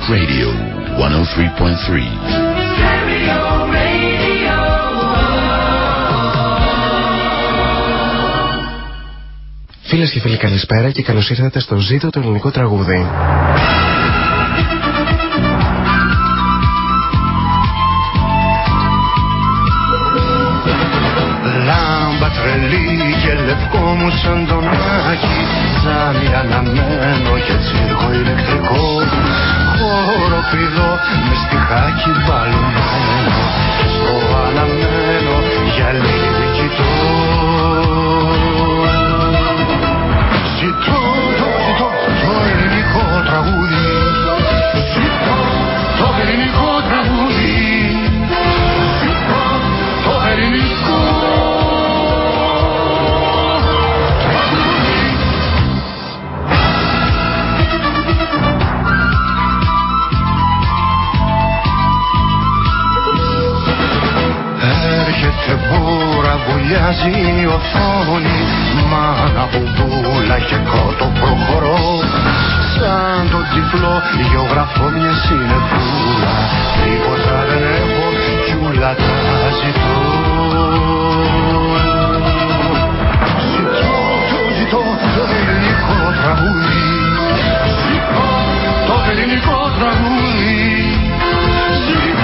Greek Radio 103.3. Φίλες και φίλοι, καλησπέρα και καλώς ήρθατε στο Ζήτο το ελληνικό τραγούδι. τρελή και λευκό μου σαν τον Άκη Ζάμι αναμένο και τσίρκο ηλεκτρικό. Χοροπηδό με στιχάκι μπαλωμένο. Στο αναμένο για λίγη κοιτώ βουλιάζει η οθόνη Μάνα μπουμπούλα και κότο προχωρώ. Σαν τον τυφλό γεωγραφώ μια συνεπούλα Τίποτα δεν έχω κι ούλα τα ζητώ. Ζητώ, το ζητώ το ελληνικό τραγούδι. Ζητώ το ελληνικό τραγούδι. Ζητώ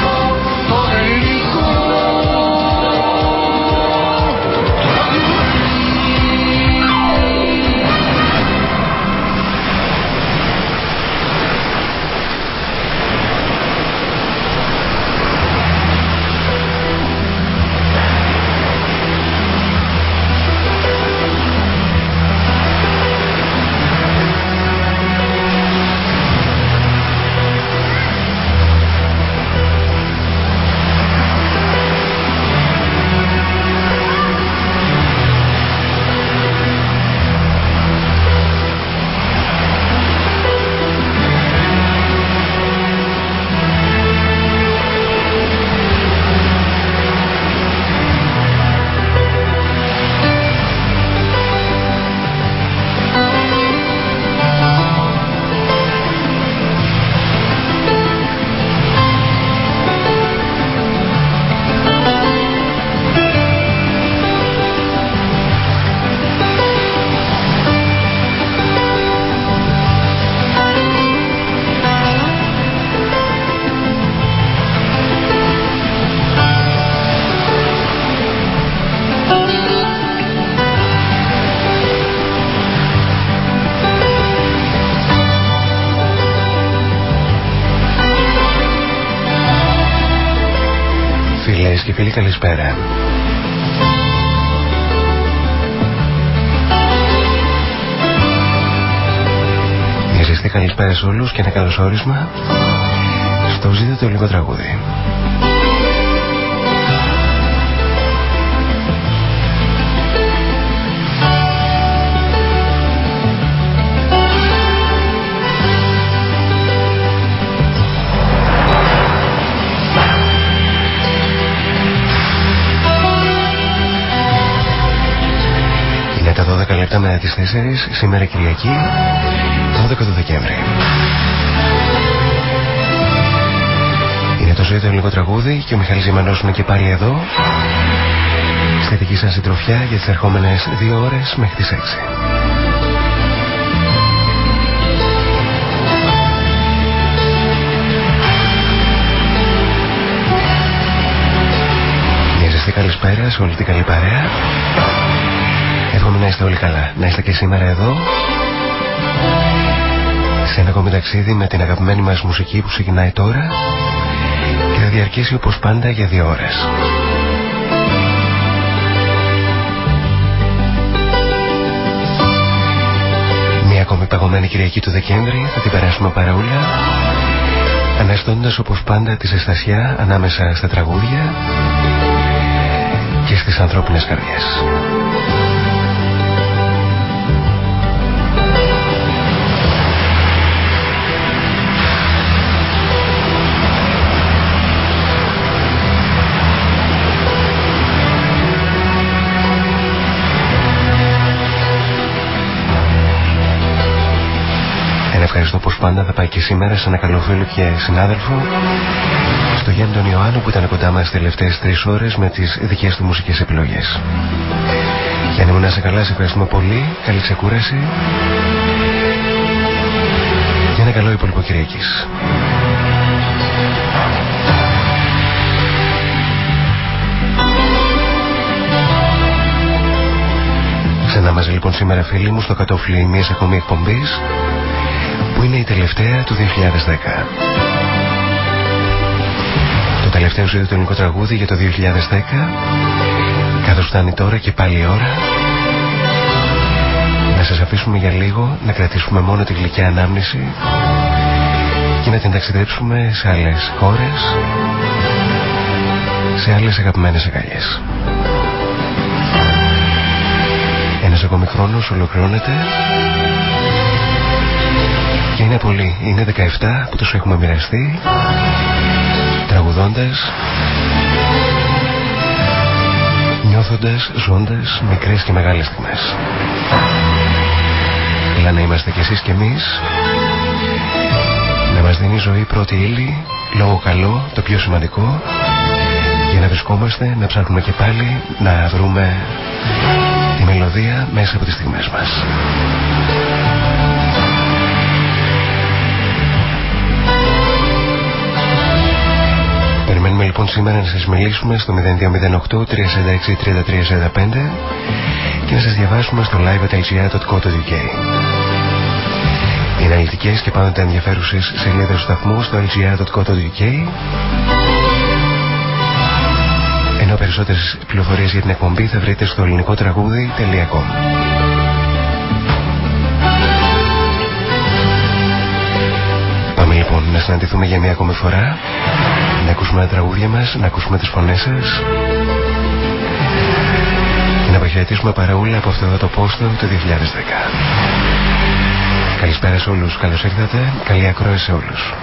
Φίλες και φίλοι καλησπέρα. Μια ζεστή καλησπέρα σε όλους και ένα καλωσόρισμα στο ζήτο το λίγο τραγούδι λεπτά μετά τις 4 σήμερα Κυριακή 12 του Δεκέμβρη. Είναι το ζωή το ελληνικό τραγούδι και ο Μιχάλης Ζημανός είναι και πάλι εδώ. Στη δική σας συντροφιά για τις ερχόμενες δύο ώρες μέχρι τις 6 Μια ζεστή καλησπέρα σε όλη την καλή παρέα Εύχομαι να είστε όλοι καλά. Να είστε και σήμερα εδώ σε ένα ακόμη ταξίδι με την αγαπημένη μας μουσική που ξεκινάει τώρα και θα διαρκέσει όπως πάντα για δύο ώρες. Μια ακόμη παγωμένη Κυριακή του Δεκέμβρη θα την περάσουμε παραούλα αναστώντας όπως πάντα τη ζεστασιά ανάμεσα στα τραγούδια και στις ανθρώπινες καρδιές. ευχαριστώ πως πάντα θα πάει και σήμερα σε ένα καλό φίλο και συνάδελφο στο Γιάννη τον Ιωάννου που ήταν κοντά μας τι τελευταίες τρεις ώρες με τις δικές του μουσικές επιλογές. Γιάννη μου να σε καλά, σε ευχαριστούμε πολύ, καλή ξεκούραση και ένα καλό υπόλοιπο Κυριακής. Ξανά μαζί λοιπόν σήμερα φίλοι μου στο κατόφλι μιας ακόμη εκπομπής που είναι η τελευταία του 2010. Το τελευταίο σου ελληνικό τραγούδι για το 2010 καθώς φτάνει τώρα και πάλι η ώρα να σας αφήσουμε για λίγο να κρατήσουμε μόνο τη γλυκιά ανάμνηση και να την ταξιδέψουμε σε άλλες χώρες σε άλλες αγαπημένες αγκαλιές. Ένας ακόμη χρόνος ολοκληρώνεται και είναι πολύ. Είναι 17 που τους έχουμε μοιραστεί τραγουδώντας νιώθοντας, ζώντας μικρές και μεγάλες στιγμές. Έλα να είμαστε κι εσείς κι εμείς να μας δίνει η ζωή πρώτη ύλη, λόγο καλό, το πιο σημαντικό για να βρισκόμαστε, να ψάχνουμε και πάλι να βρούμε τη μελωδία μέσα από τις στιγμές μας. Λοιπόν σήμερα να σας μιλήσουμε στο 0208 346 3345 και να σας διαβάσουμε στο live.lgr.co.uk Είναι αναλυτικές και πάντοτε ενδιαφέρουσες σελίδες του σταθμού στο lgr.co.uk ενώ περισσότερες πληροφορίες για την εκπομπή θα βρείτε στο ελληνικό τραγούδι.com να συναντηθούμε για μια ακόμη φορά να ακούσουμε τα τραγούδια μας, να ακούσουμε τις φωνές σας και να αποχαιρετήσουμε παραούλα από αυτό το πόστο του 2010. Καλησπέρα σε όλους, καλώς ήρθατε, καλή ακρόαση σε όλους.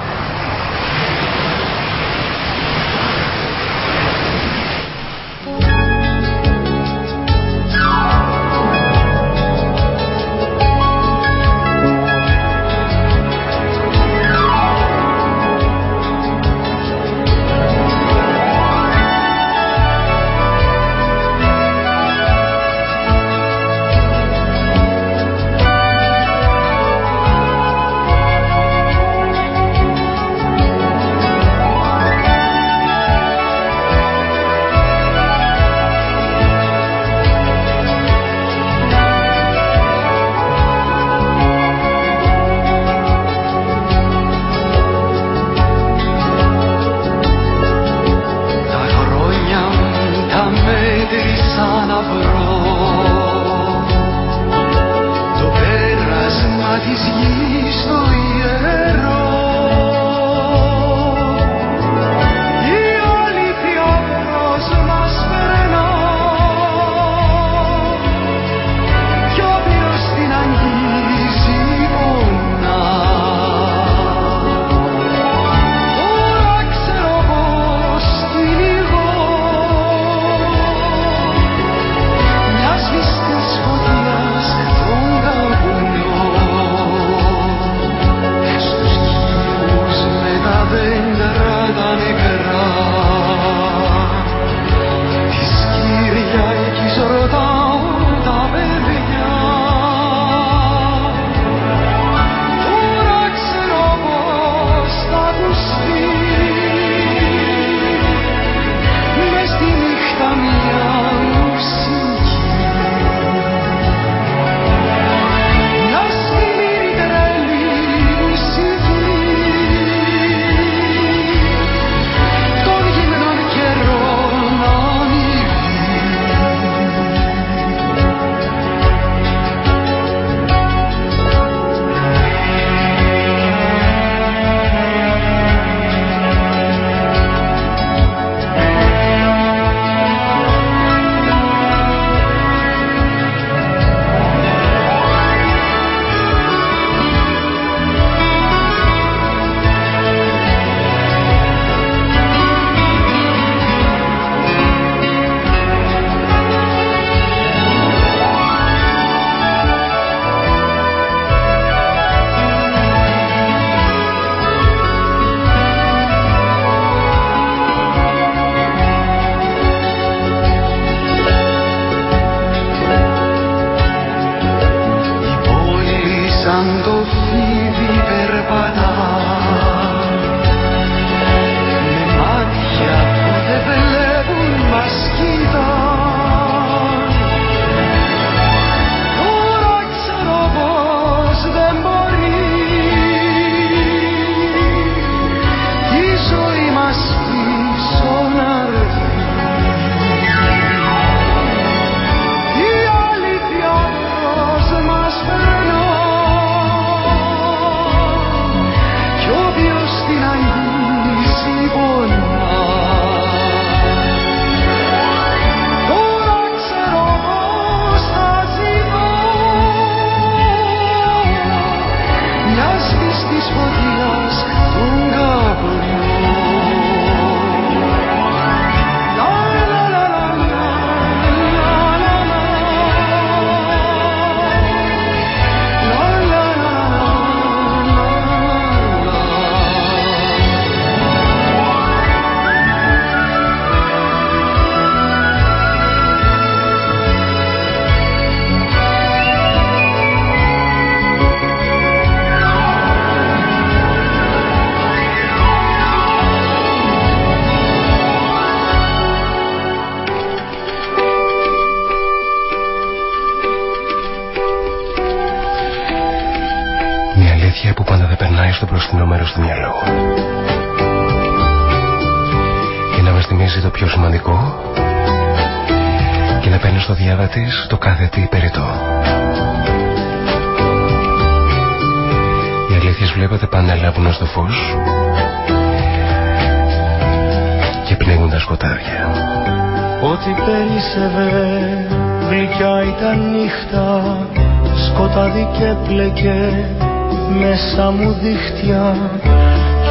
Δίχτυα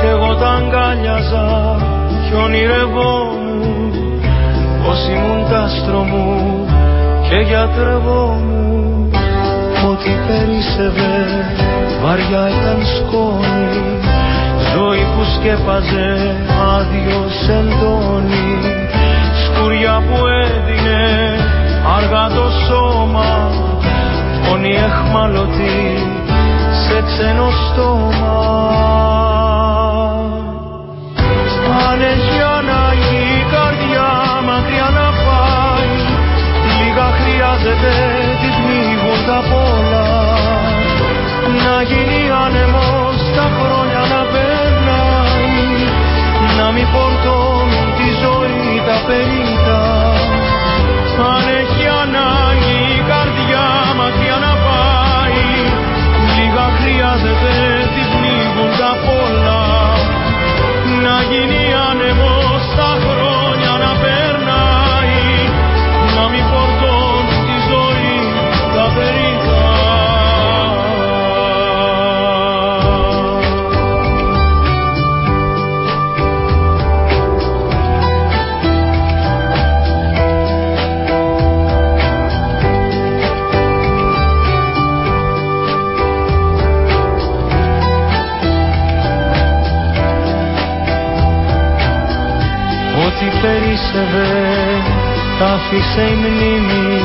κι εγώ τα αγκάλιαζα κι ονειρευόμουν πως ήμουν τάστρο μου και γιατρευόμουν ό,τι περίσευε βαριά ήταν σκόνη ζωή που σκέπαζε άδειο σεντόνι. Σκουριά που έδινε αργά το σώμα φωνή εχμαλωτή σε ξένο στόμα. Αν έχει ανάγκη η καρδιά μακριά να πάει λίγα χρειάζεται της πνίγουν τα πολλά. Να γίνει άνεμος τα χρόνια να περνάει. Να μην φορτώνουν τη ζωή τα περίτα να γίνει περίσευε τα άφησε η μνήμη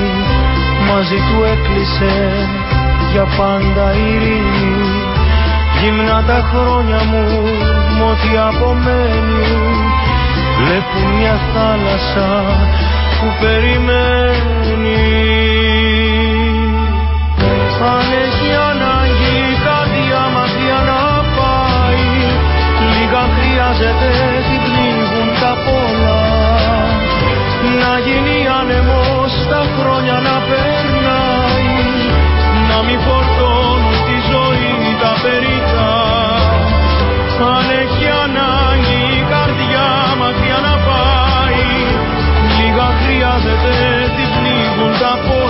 μαζί του έκλεισε για πάντα η ειρήνη. Γυμνά τα χρόνια μου μ' ό,τι απομένει. Βλέπουν μια θάλασσα που περιμένει. Αν έχει ανάγκη η καρδιά μακριά να πάει λίγα χρειάζεται χρόνια να περνάει να μην φορτώνουν τη ζωή τα περίτα. Αν έχει ανάγκη η καρδιά μακριά να πάει λίγα χρειάζεται την πνίγουν τα πολλά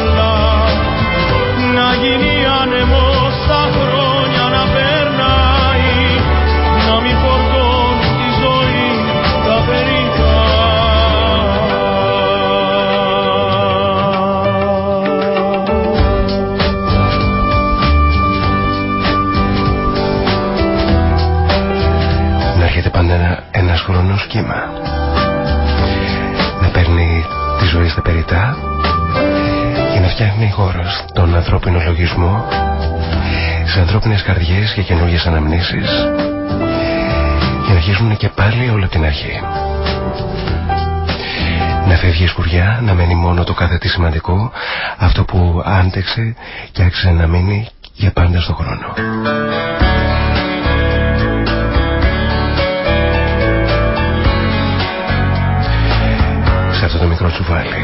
κύμα. Να παίρνει τη ζωή στα περιτά και να φτιάχνει χώρος στον ανθρώπινο λογισμό σε ανθρώπινες καρδιές και καινούργιες αναμνήσεις για να αρχίσουν και πάλι όλο την αρχή. Να φεύγει η σκουριά, να μένει μόνο το κάθε τι σημαντικό αυτό που άντεξε και άξιζε να μείνει για πάντα στο χρόνο αυτό το μικρό τσουβάλι.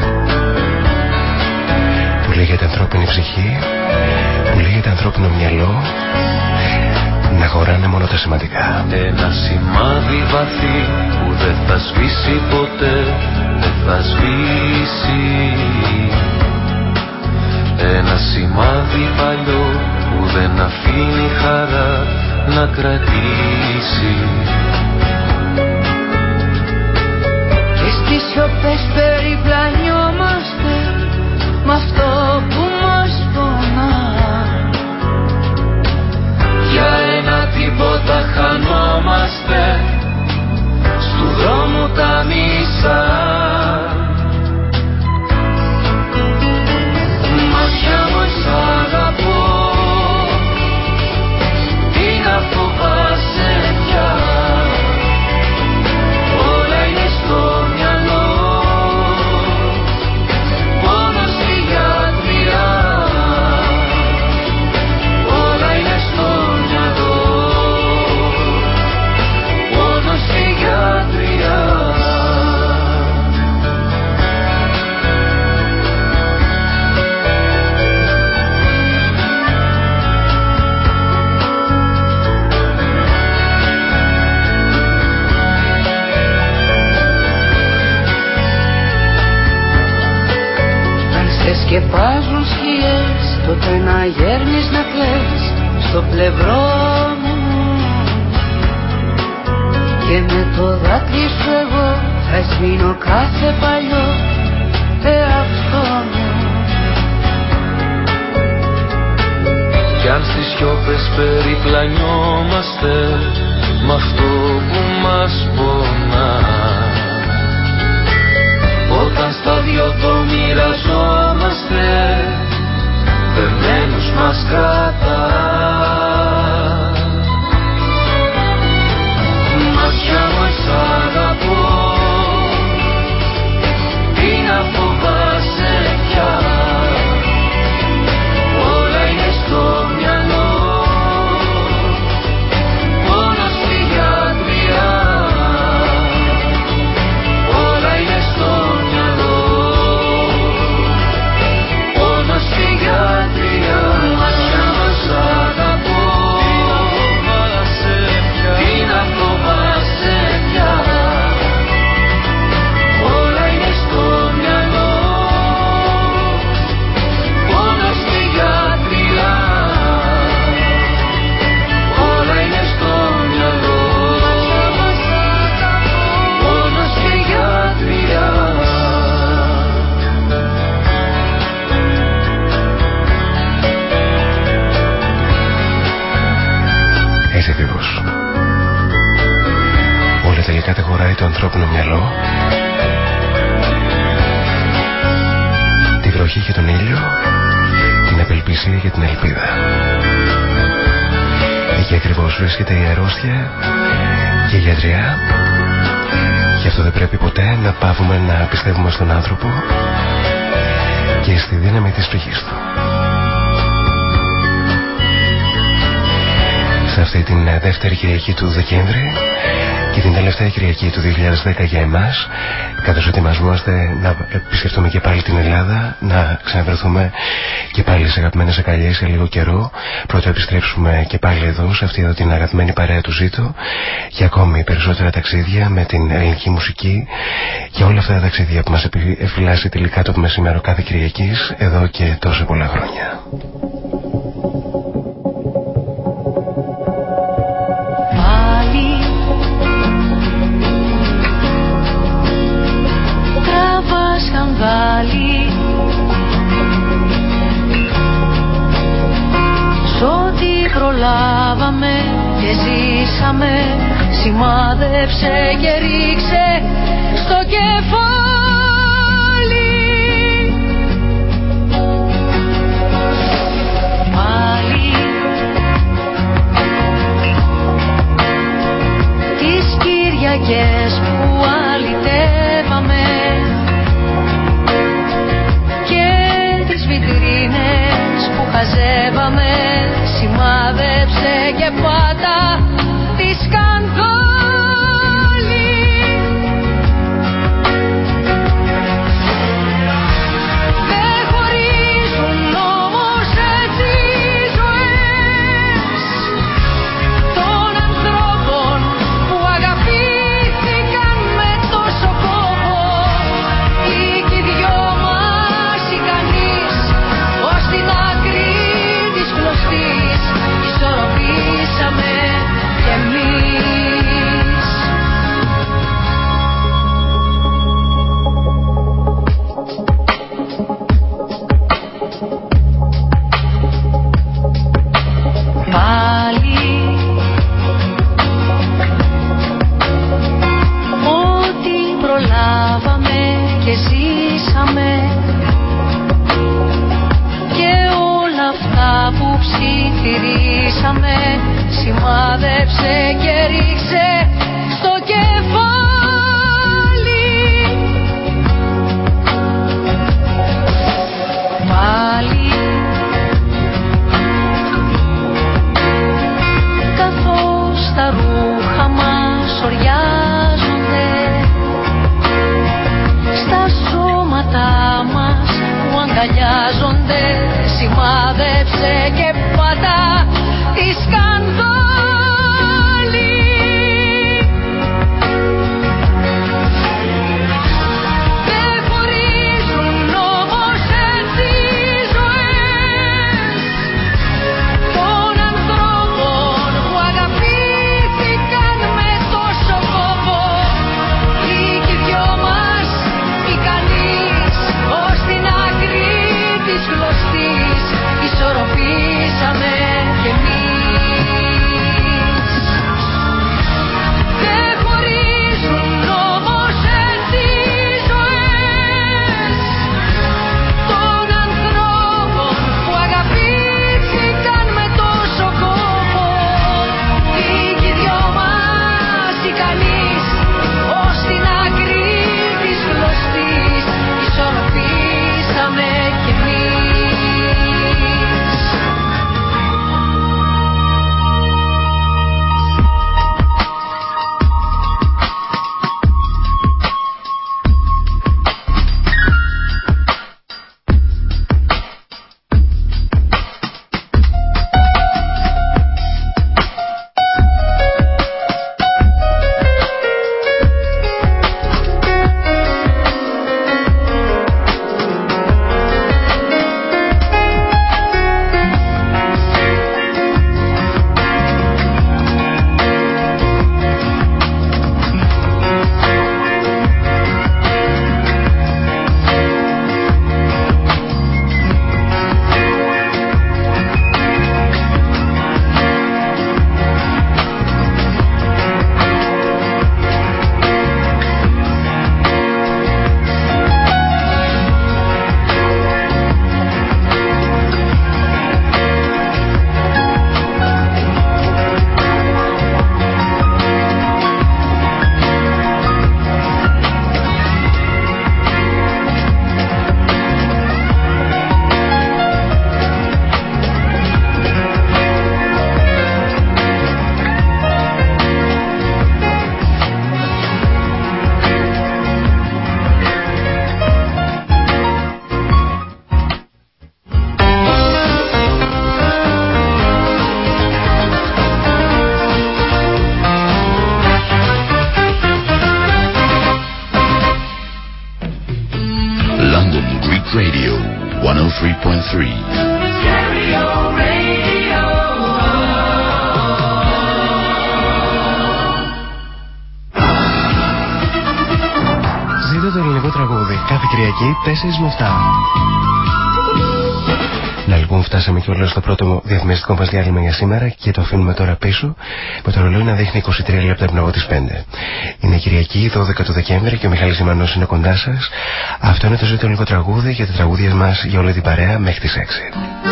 Που λέγεται ανθρώπινη ψυχή που λέγεται ανθρώπινο μυαλό να χωράνε μόνο τα σημαντικά. Ένα σημάδι βαθύ που δεν θα σβήσει ποτέ, δεν θα σβήσει. Ένα σημάδι παλιό που δεν αφήνει χαρά να κρατήσει στις σιωπές περιπλανιόμαστε Μ' αυτό που μας πονά. Για ένα τίποτα χανόμαστε Στου δρόμου τα μισά Τότε να γέρνεις να κλαις στο πλευρό μου. Και με το δάκρυ σου εγώ θα σβήνω κάθε παλιό εαυτό μου. Κι αν στις σιώπες περιπλανιόμαστε Μ' αυτό που μας πονά Όταν στα δυο το μοιραζόμαστε Δεμένους μας κρατάς. Μάτια μας αγαπώ μυαλό τη βροχή και τον ήλιο. Την απελπισία και την ελπίδα. Εκεί ακριβώς βρίσκεται η αρρώστια και η γιατριά. Γι' αυτό δεν πρέπει ποτέ να πάβουμε να πιστεύουμε στον άνθρωπο και στη δύναμη της ψυχής του σε αυτή την δεύτερη Κυριακή του Δεκέμβρη και την τελευταία Κυριακή του 2010 για εμάς καθώς ετοιμαζόμαστε να επισκεφτούμε και πάλι την Ελλάδα να ξαναβρεθούμε και πάλι σε αγαπημένες ακαλιές σε λίγο καιρό πρώτα επιστρέψουμε και πάλι εδώ σε αυτή εδώ την αγαπημένη παρέα του Ζήτω για ακόμη περισσότερα ταξίδια με την ελληνική μουσική για όλα αυτά τα ταξίδια που μας επιφυλάσσει τελικά το μεσημέρο κάθε Κυριακής εδώ και τόσο πολλά χρόνια. Σκανδάλι Σ' ό,τι προλάβαμε και ζήσαμε Σημάδεψε και ρίξε στο κεφάλι. Πάλι. Τις Κυριακές βιτρίνες που χαζεύαμε σημάδεψε και πάτα Ζήτω το ελληνικό τραγούδι κάθε Κυριακή 4 με 7. Να λοιπόν φτάσαμε και όλο στο πρώτο διαφημιστικό μας διάλειμμα για σήμερα και το αφήνουμε τώρα πίσω με το ρολόι να δείχνει 23 λεπτά πριν από τι 5. Είναι Κυριακή 12 του Δεκέμβρη και ο Μιχάλης Ζημανός είναι κοντά σας. Αυτό είναι το ζήτο ελληνικό τραγούδι για τα τραγούδια μας για όλη την παρέα μέχρι τις 6.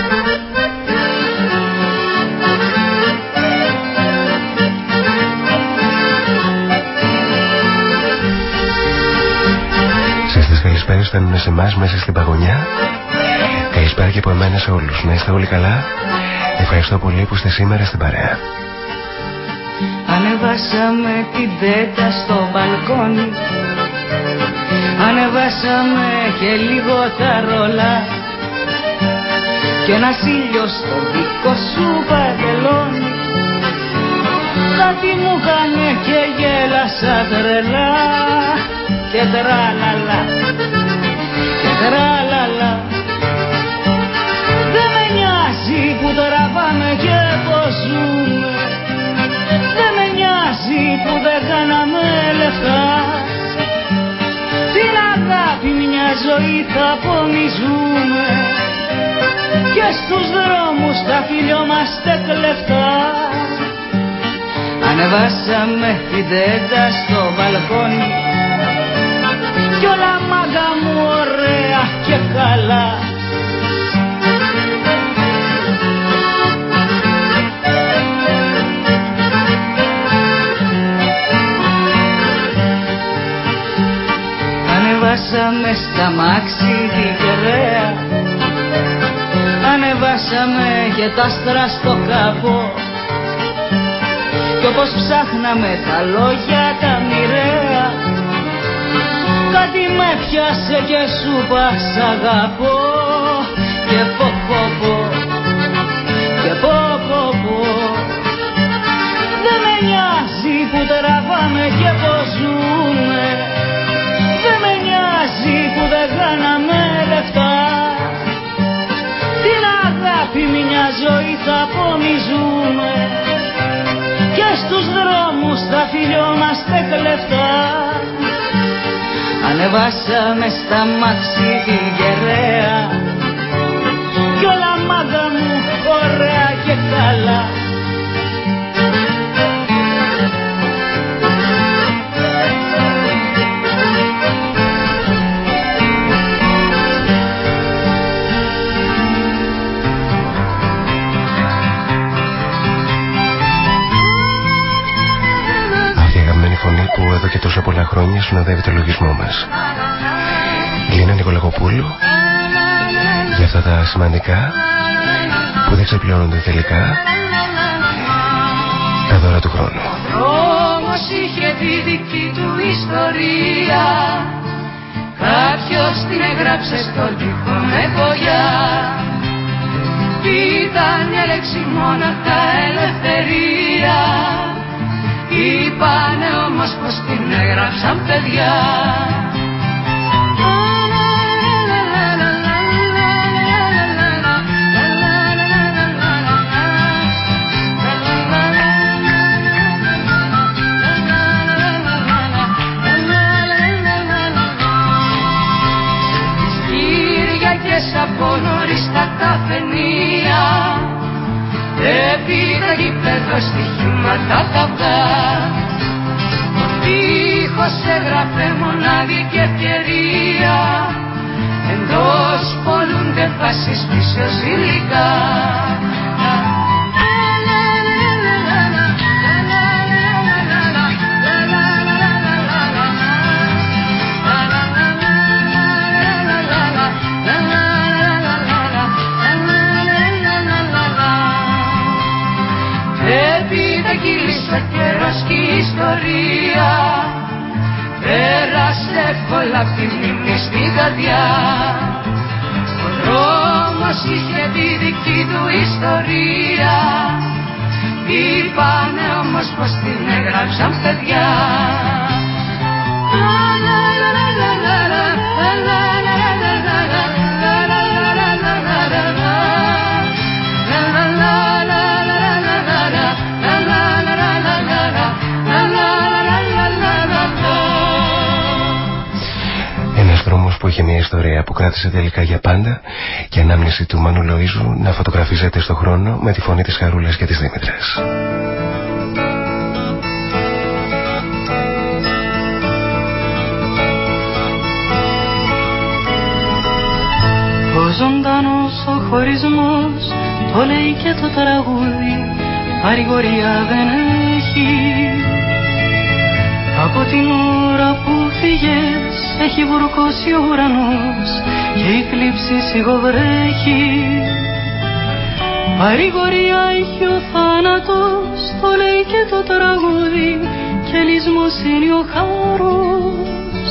καλησπέρα φτάνουν σε εμάς μέσα στην παγωνιά. Καλησπέρα και από εμένα σε όλους. Να είστε όλοι καλά. Ευχαριστώ πολύ που είστε σήμερα στην παρέα. Ανεβάσαμε την πέτα στο μπαλκόνι Ανεβάσαμε και λίγο τα ρολά Και ένας ήλιος στο δικό σου παντελόνι Κάτι μου κάνε και γέλασα τρελά Και τραλαλα Και τραλαλα νοιάζει που τραβάμε και πως ζούμε δεν με νοιάζει που δεν κάναμε λεφτά. Την αγάπη μια ζωή θα πονιζούμε Και στους δρόμους θα φιλιόμαστε κλεφτά. Ανεβάσαμε την τέντα στο μπαλκόνι. Κι όλα μάγα μου ωραία και καλά Ανεβάσαμε στα μάξι τη γεραία Ανεβάσαμε και τα άστρα στο καπό. Κι όπως ψάχναμε τα λόγια τα μοιραία Κάτι με πιάσε και σου πας αγαπώ. Και πω πω πω Και πω πω πω Δεν με νοιάζει που τραβάμε και πως που δεν κάναμε λεφτά. Την αγάπη μια ζωή θα πονιζούμε. Και στους δρόμους θα φιλιόμαστε κλεφτά. Ανεβάσαμε στα μάξι τη γεραία πολλά χρόνια συνοδεύει το λογισμό μας. Λίνα Νικολακοπούλου για αυτά τα σημαντικά που δεν ξεπλώνονται τελικά τα δώρα του χρόνου. Όμως είχε τη δική του ιστορία Κάποιος την έγραψε στο τοίχο με πογιά Ήταν μια λέξη τα ελευθερία Είπανε όμως πως την έγραψαν παιδιά. Κυριακές από νωρίς τα καφενεία Επί τα γήπεδο στοιχήματα τα βγά Ο τείχος έγραφε μονάδικη ευκαιρία. Εντός πολλούνται φάσεις πίσω υλικά ιστορία. Πέρασε εύκολα απ' τη μνήμη στην καρδιά. Ο δρόμος είχε τη δική του ιστορία. Είπανε όμως πως την έγραψαν παιδιά και μια ιστορία που κράτησε τελικά για πάντα και ανάμνηση του Μάνου Λοΐζου να φωτογραφίζεται στο χρόνο με τη φωνή της Χαρούλας και της Δήμητρας. Ο ζωντανός ο χωρισμός το λέει και το τραγούδι παρηγορία δεν έχει από την ώρα που φύγες έχει βουρκώσει ο ουρανός και η θλίψη σιγοβρέχει. Παρηγορία έχει ο θάνατος, το λέει και το τραγούδι και λυσμός είναι ο χάρος.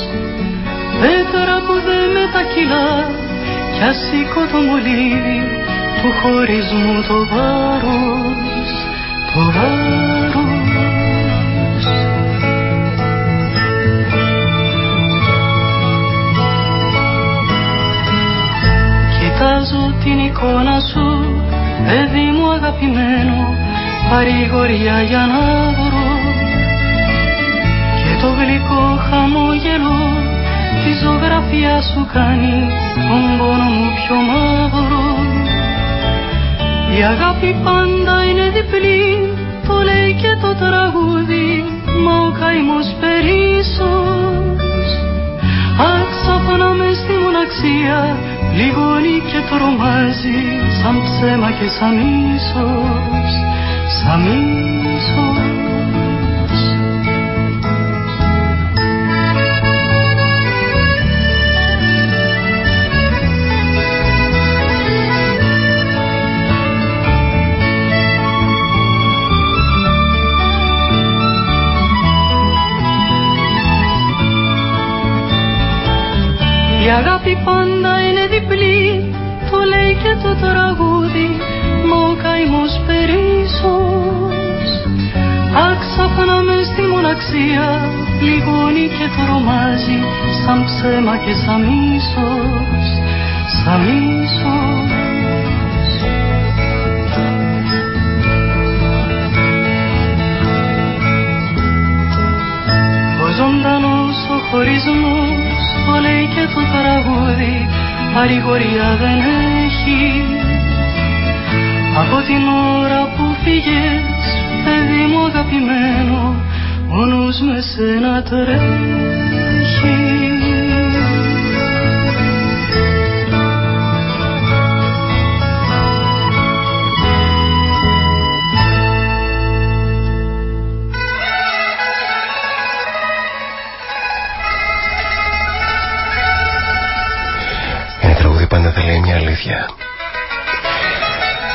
Πέτρα που δεν μετακυλά κι ας το μολύβι του χωρισμού το βάρος, το βάρος Κοιτάζω την εικόνα σου, παιδί μου αγαπημένο, παρηγοριά για να βρω και το γλυκό χαμόγελο τη ζωγραφιά σου κάνει τον πόνο μου πιο μαύρο. Η αγάπη πάντα είναι διπλή το λέει και το τραγούδι μα ο καημός περίσσος Άξαφνα μες στη μοναξία λιγώνει και τρομάζει σαν ψέμα και σαν μίσος, σαν μίσος. Η αγάπη πάντα Άξαφνα μες στη μοναξία Λιγώνει και τρομάζει Σαν ψέμα και σαν μίσος Σαν μίσος Ο ζωντανός ο χωρισμός το λέει και το τραγούδι παρηγορία δεν έχει. Από την ώρα που φύγες παιδί μου αγαπημένο ο νους με σένα τρέχει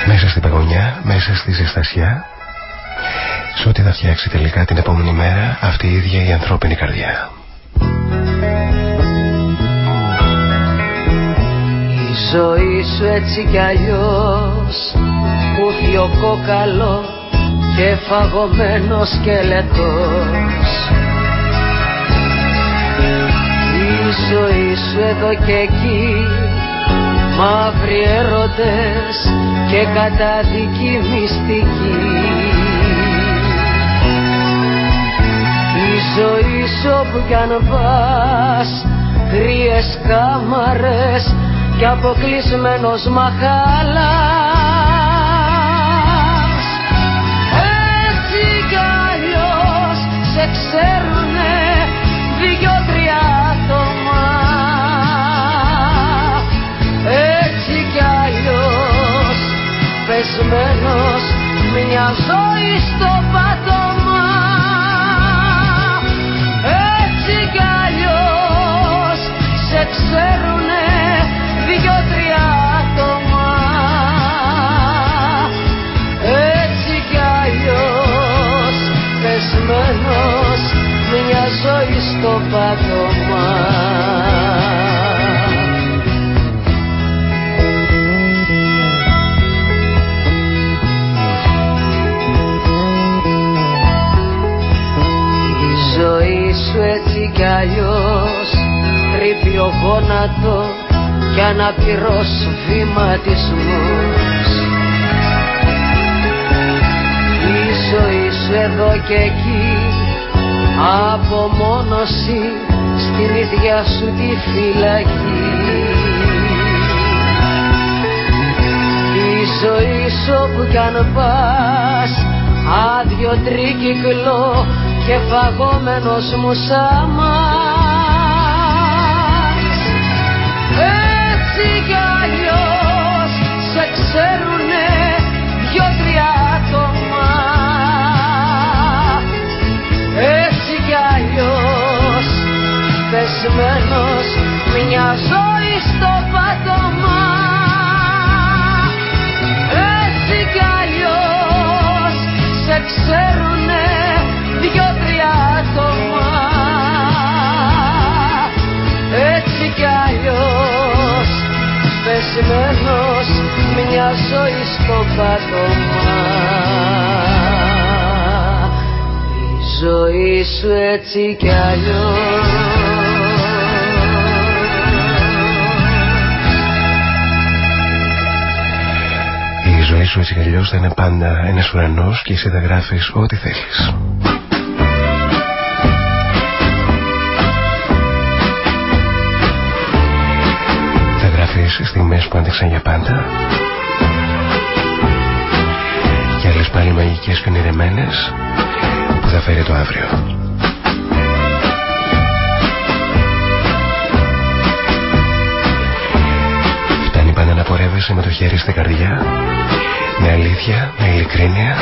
Μέσα στην παγωνιά, μέσα στη ζεστασιά σε ό,τι θα φτιάξει τελικά την επόμενη μέρα αυτή η ίδια η ανθρώπινη καρδιά. Η ζωή σου έτσι κι αλλιώς ο κόκαλος και φαγωμένος σκελετός Η ζωή σου εδώ και εκεί μαύροι έρωτες και κατάδικη μυστική Η ζωή σου όπου κι αν πας. Κρύες κάμαρες και αποκλεισμένος μαχάλας κι αναπηρός βηματισμός Η ζωή σου εδώ και εκεί απομόνωση στην ίδια σου τη φυλακή. Η ζωή σου όπου κι αν πας άδειο τρίκυκλο και φαγόμενος μου σάμα ξέρουνε δυο-τρία άτομα. Έτσι κι αλλιώς πεσμένος μια ζωή στο πάτωμα. Έτσι κι αλλιώς σε ξέρουνε δυο-τρία άτομα. Έτσι κι αλλιώς πεσμένος μια ζωή στο πάτωμα η ζωή σου έτσι κι αλλιώς. Η ζωή σου έτσι κι αλλιώς θα είναι πάντα ένας ουρανός και εσύ θα γράφεις ό,τι θέλεις. αυτές στιγμές που άντεξαν για πάντα μαγικές και ονειρεμένες που θα φέρει το αύριο. Φτάνει πάντα να πορεύεσαι με το χέρι στην καρδιά με αλήθεια, με ειλικρίνεια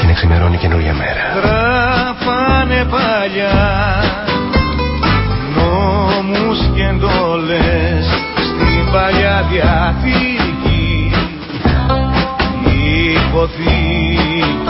και να ξημερώνει καινούργια μέρα. Γράφανε παλιά νόμους και εντόλες στην παλιά διαθήκη υποθήκη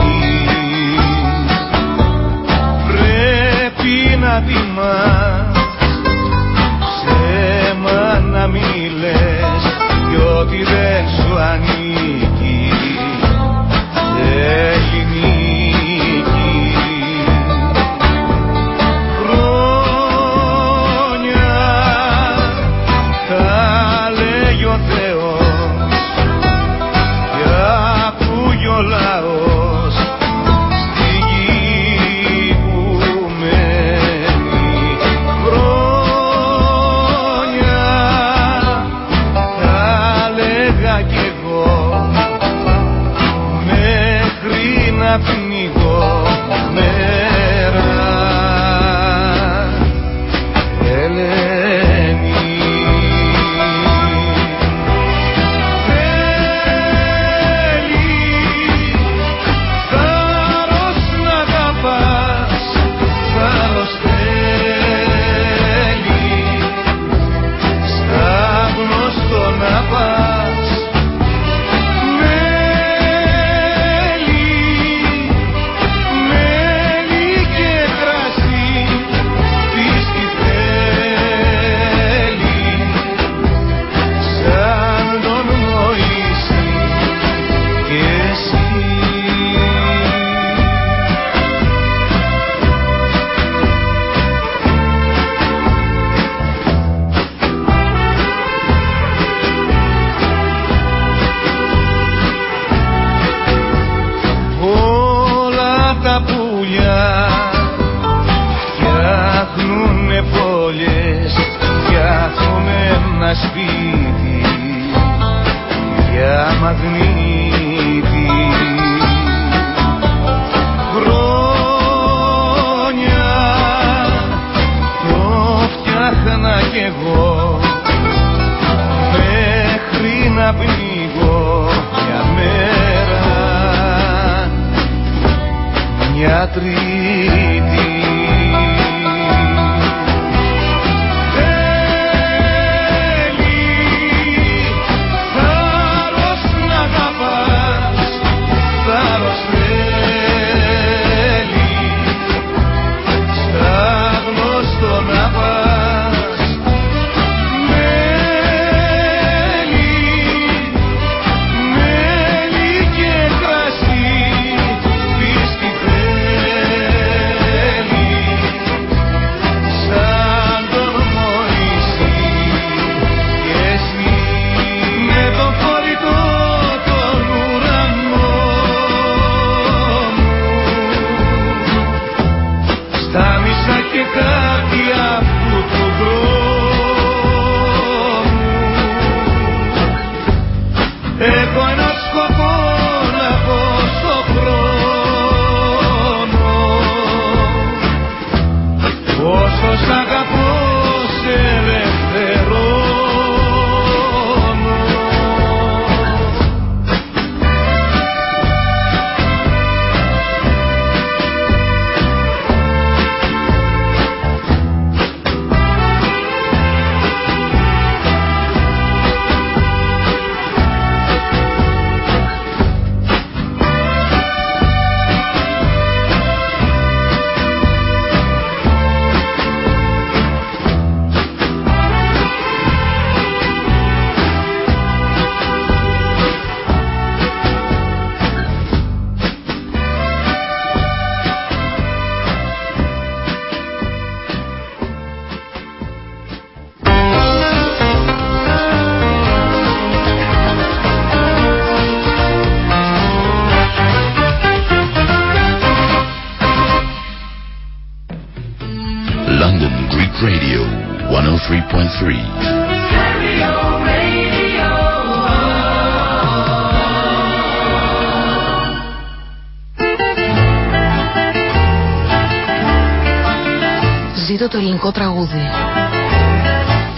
Ζήτω το ελληνικό τραγούδι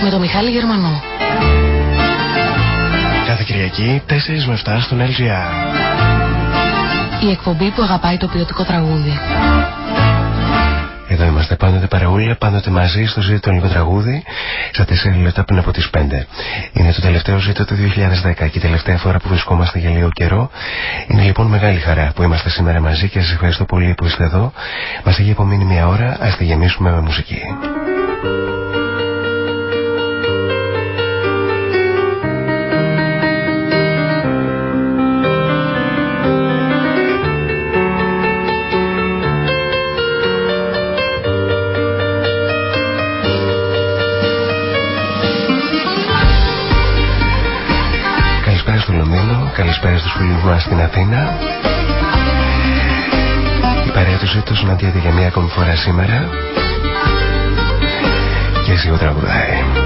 με τον Μιχάλη Γερμανό. Κάθε Κυριακή 4 με 7 στον LGR. Η εκπομπή που αγαπάει το ποιοτικό τραγούδι. Εδώ είμαστε πάντοτε παρεούλια, πάντοτε μαζί στο ζήτο το λίγο τραγούδι, στα 4 λεπτά πριν από τις 5. Είναι το τελευταίο ζήτο του 2010 και η τελευταία φορά που βρισκόμαστε για λίγο καιρό. Είναι λοιπόν μεγάλη χαρά που είμαστε σήμερα μαζί και σας ευχαριστώ πολύ που είστε εδώ. Μας έχει απομείνει μια ώρα, ας τη γεμίσουμε με μουσική. Καλησπέρα στους φίλους μας στην Αθήνα. Η παρέα τους ζήτω συναντιέται για μία ακόμη φορά σήμερα και εσύ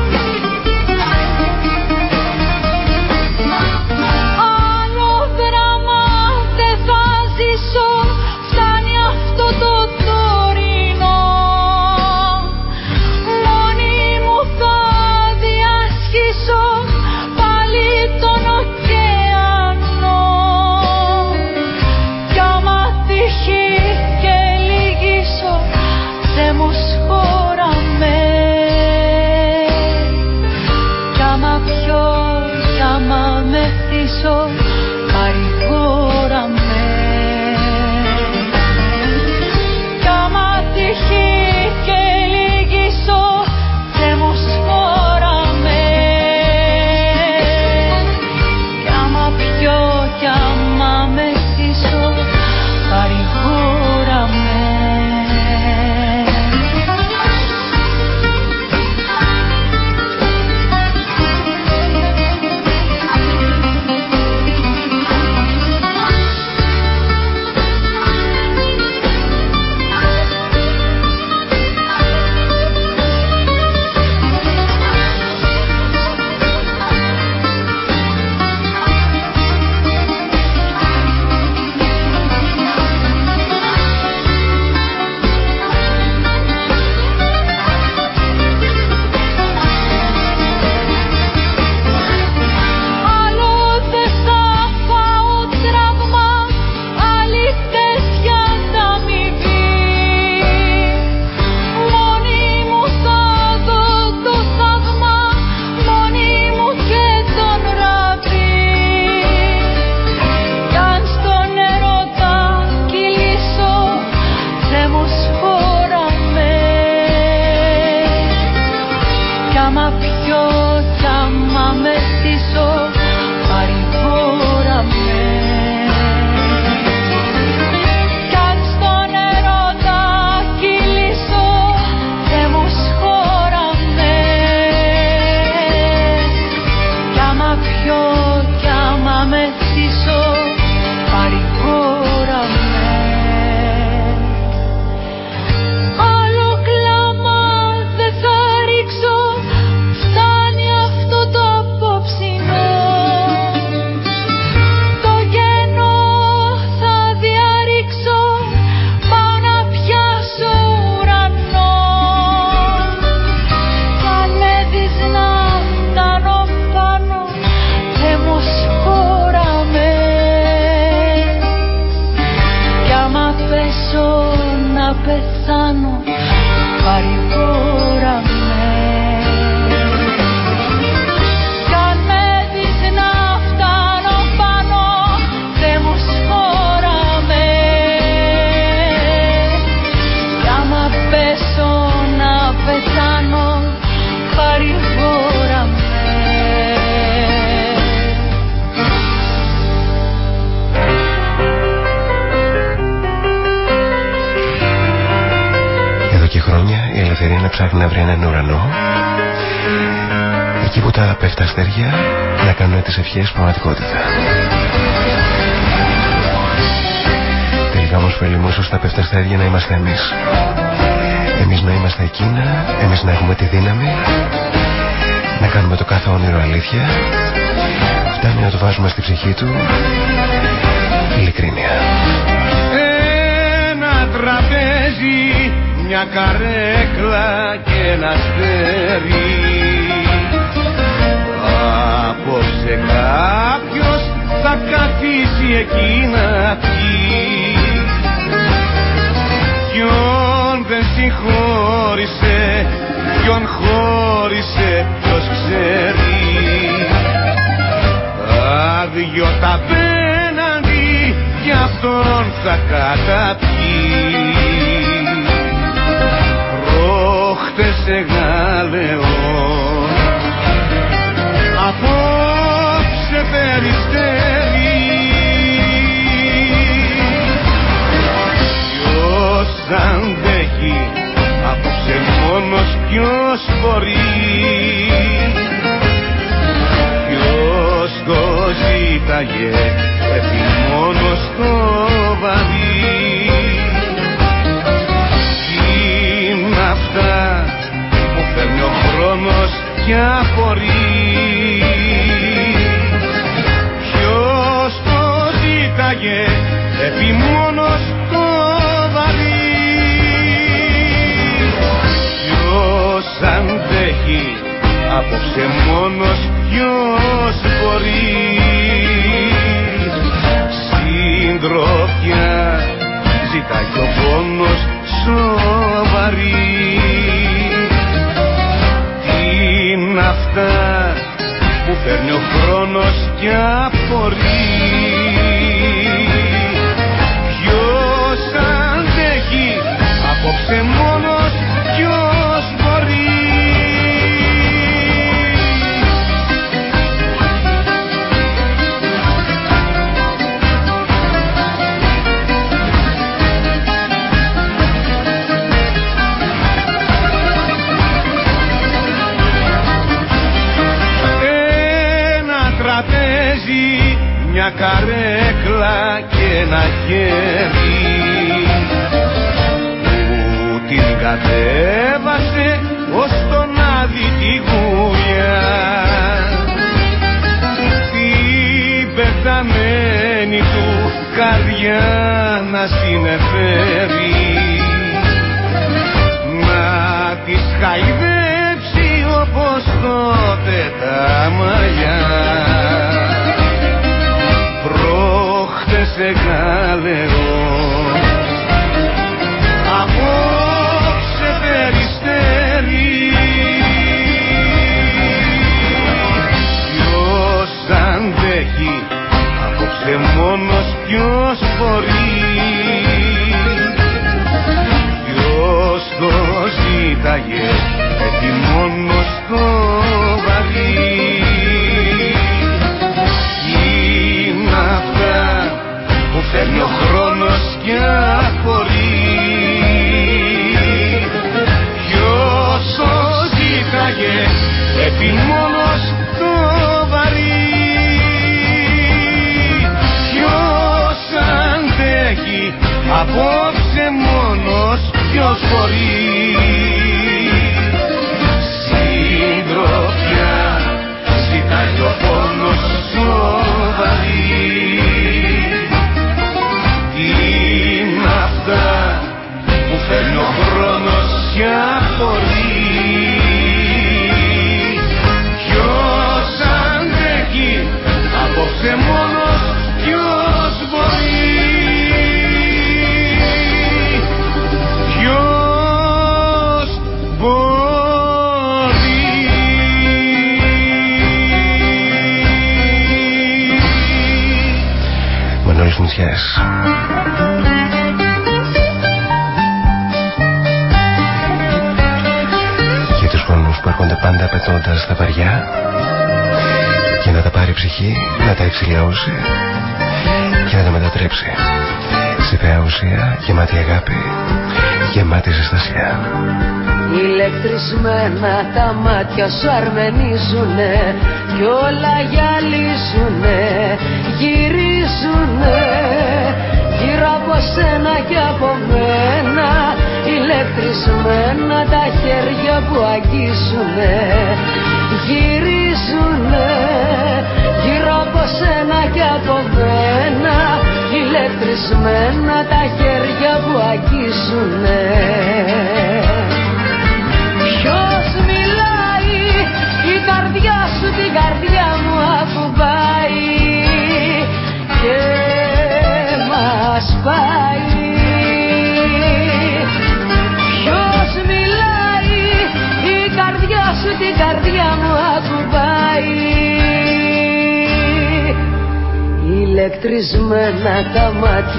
Τελικά όμως φίλοι μου, ίσως τα πέφτει αστέρια να είμαστε εμείς. Εμείς να είμαστε εκείνα, εμείς να έχουμε τη δύναμη να κάνουμε το κάθε όνειρο αλήθεια. Φτάνει να το βάζουμε στη ψυχή του. Ειλικρίνεια. Ένα τραπέζι, μια καρέκλα και ένα αστέρι. Απόψε κάποιος θα καθίσει εκεί να πει δεν συγχώρησε, ποιον χώρισε, ποιος ξέρει. Άδειο τα πέναντι, κι αυτόν θα καταπιεί. Πρόχτες εγάλεο απόψε περιστέρι Ποιος αντέχει απόψε μόνος ποιος μπορεί. Ποιος το ζήταγε έτσι μόνος το βαρύ. Είναι αυτά που φέρνει ο χρόνος και απορεί. Ποιος το ζήταγε επί μόνος απόψε μόνος ποιος μπορεί. Συντροφιά ζητάει ο πόνος σοβαρή. Τι είναι αυτά που φέρνει ο χρόνος και απορεί. Ποιος αντέχει απόψε μόνος ένα χέρι που την κατέβασε ως τον άδει τη γουλιά την πεθαμένη του καρδιά να συνεφέρει εγάλεο απόψε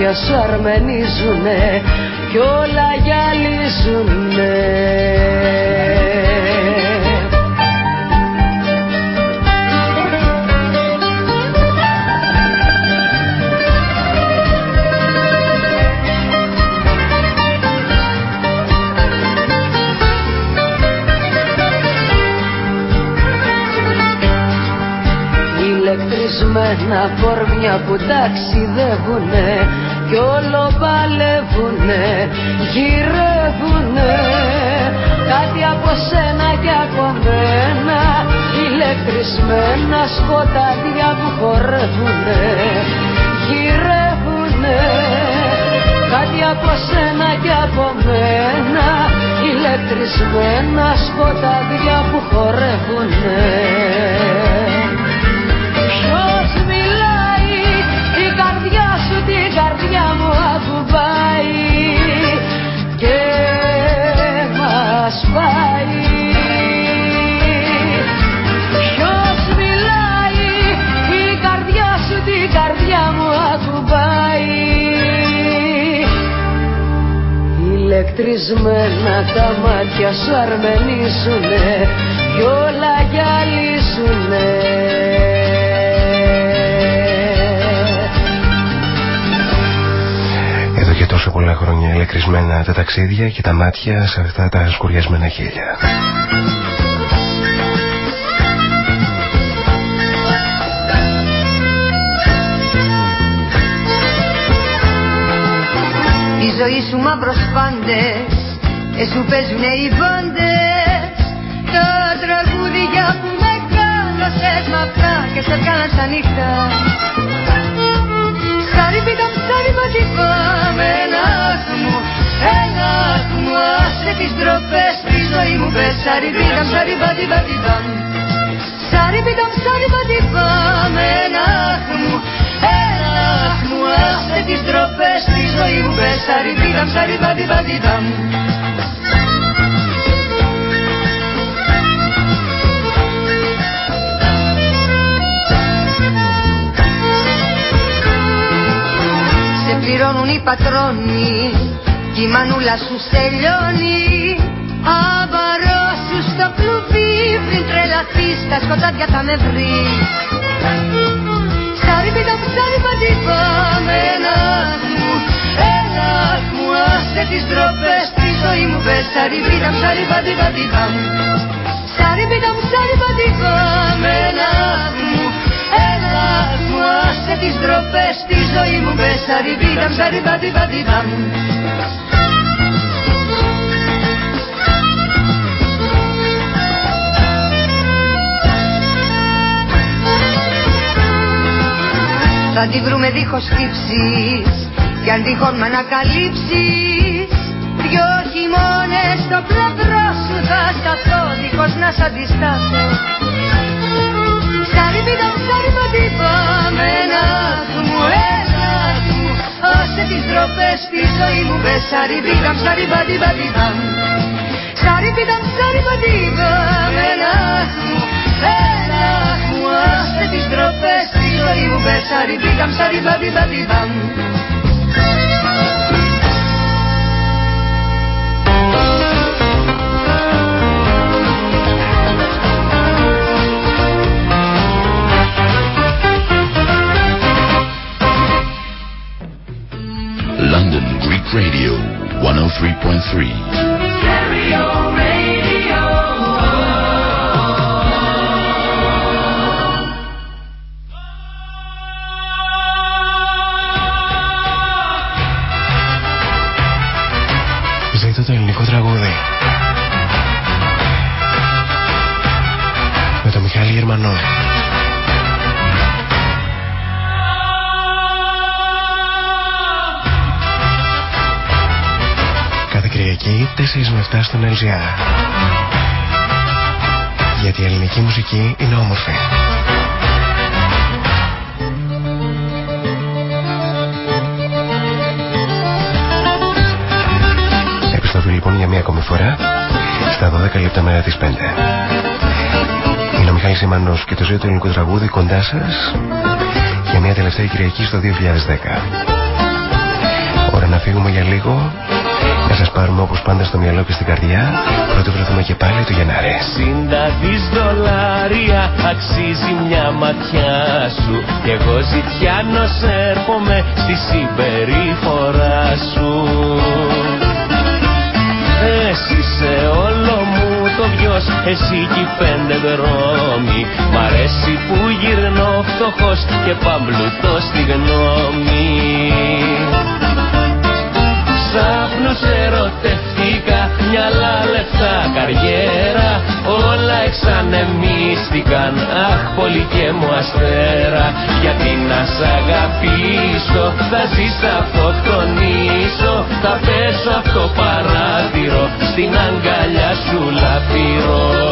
μάτια σου αρμενίζουνε κι όλα γυαλίζουνε. Ηλεκτρισμένα κορμιά που ταξιδεύουνε κι όλο παλεύουνε, γυρεύουνε. Κάτι από σένα και από μένα ηλεκτρισμένα σκοτάδια που χορεύουνε. Γυρεύουνε. Κάτι από σένα και από μένα ηλεκτρισμένα σκοτάδια που χορεύουνε μας πάει Ποιος μιλάει η καρδιά σου την καρδιά μου ακουμπάει. Ηλεκτρισμένα τα μάτια σου αρμενίζουνε κι όλα γυαλίζουνε τόσο πολλά χρόνια ηλεκτρισμένα τα ταξίδια και τα μάτια σε αυτά τα σκουριασμένα χείλια. Η ζωή σου μαύρος πάντες Εσού παίζουνε οι βόντες Τα τραγούδια που μεγάλωσες μ' αυτά Και σε βγάλαν στα νύχτα Σαριπίδαμ, σαριπαντιβάμ, ελάχ μου, ελάχ μου Άσε τις ντροπές στη ζωή μου πες Σαριπίδαμ, σαριπαντιβάμ Σαριπίδαμ, σαριπαντιβάμ, ελάχ μου, ελάχ μου Άσε τις ντροπές στη ζωή μου πες Σαριπίδαμ, σαριπαντιβάμ πληρώνουν οι πατρόνοι κι η μανούλα σου στελειώνει Αβαρώσου στο κλουβί πριν τρελαθείς τα σκοτάδια θα με βρεις. Σάριπιτα μου σάριπα τι πάμε μου Έλα μου άσε τις ντροπές στη ζωή μου πες. Σάριπιτα μου σάριπα τι πάμε Σάριπιτα μου σάριπα τι πάμε μου Έλα μου άσε τις ντροπές στη ζωή μου πες Σαριβίδαμ, σαριβαντιβαντιβαμ Θα τη βρούμε δίχως τύψεις Κι αν τυχόν με ανακαλύψεις. Δυο χειμώνες στο πλευρό σου θα σταθώ Δίχως να σ' αντισταθώ Σαριβίδαμ, σαριβαντιβαμ Ένας μου, ένας μου Άσε τις ντροπές στη ζωή μου Πες. Σαριβίδαμ, σαριβαντιβαντιβαμ Σαριβίδαμ, σαριβαντιβαμ Ένας μου, ένας μου Άσε τις ντροπές στη ζωή μου Πες. Σαριβίδαμ, σαριβαντιβαντιβαμ Radio 103.3. με 7 στον LGR. Γιατί η ελληνική μουσική είναι όμορφη. λοιπόν για μία ακόμη φορά στα 12 λεπτά μέρα τις 5. Είναι ο Μιχάλης Σιμανός και το ζωή του ελληνικού τραγούδι κοντά σας για μια τελευταία Κυριακή στο 2010. Ώρα να φύγουμε για λίγο να σας πάρουμε όπως πάντα στο μυαλό και στην καρδιά. Πρώτο βρεθούμε και πάλι το Γενάρη. Σύντα δις δολάρια αξίζει μια ματιά σου. Κι εγώ ζητιάνος έρχομαι στη συμπεριφορά σου. Εσύ σε όλο μου το βιός Εσύ κι πέντε δρόμοι. Μ' αρέσει που γυρνώ φτωχός Και παμπλουτώ στη γνώμη Ξάπνους ερωτευτήκα Μυαλά λεφτά καριέρα. Όλα εξανεμίστηκαν Αχ πολύ και μου αστέρα. Γιατί να σ' αγαπήσω Θα ζεις αυτοκτονήσω Θα πέσω από το παράθυρο Στην αγκαλιά σου λαφυρό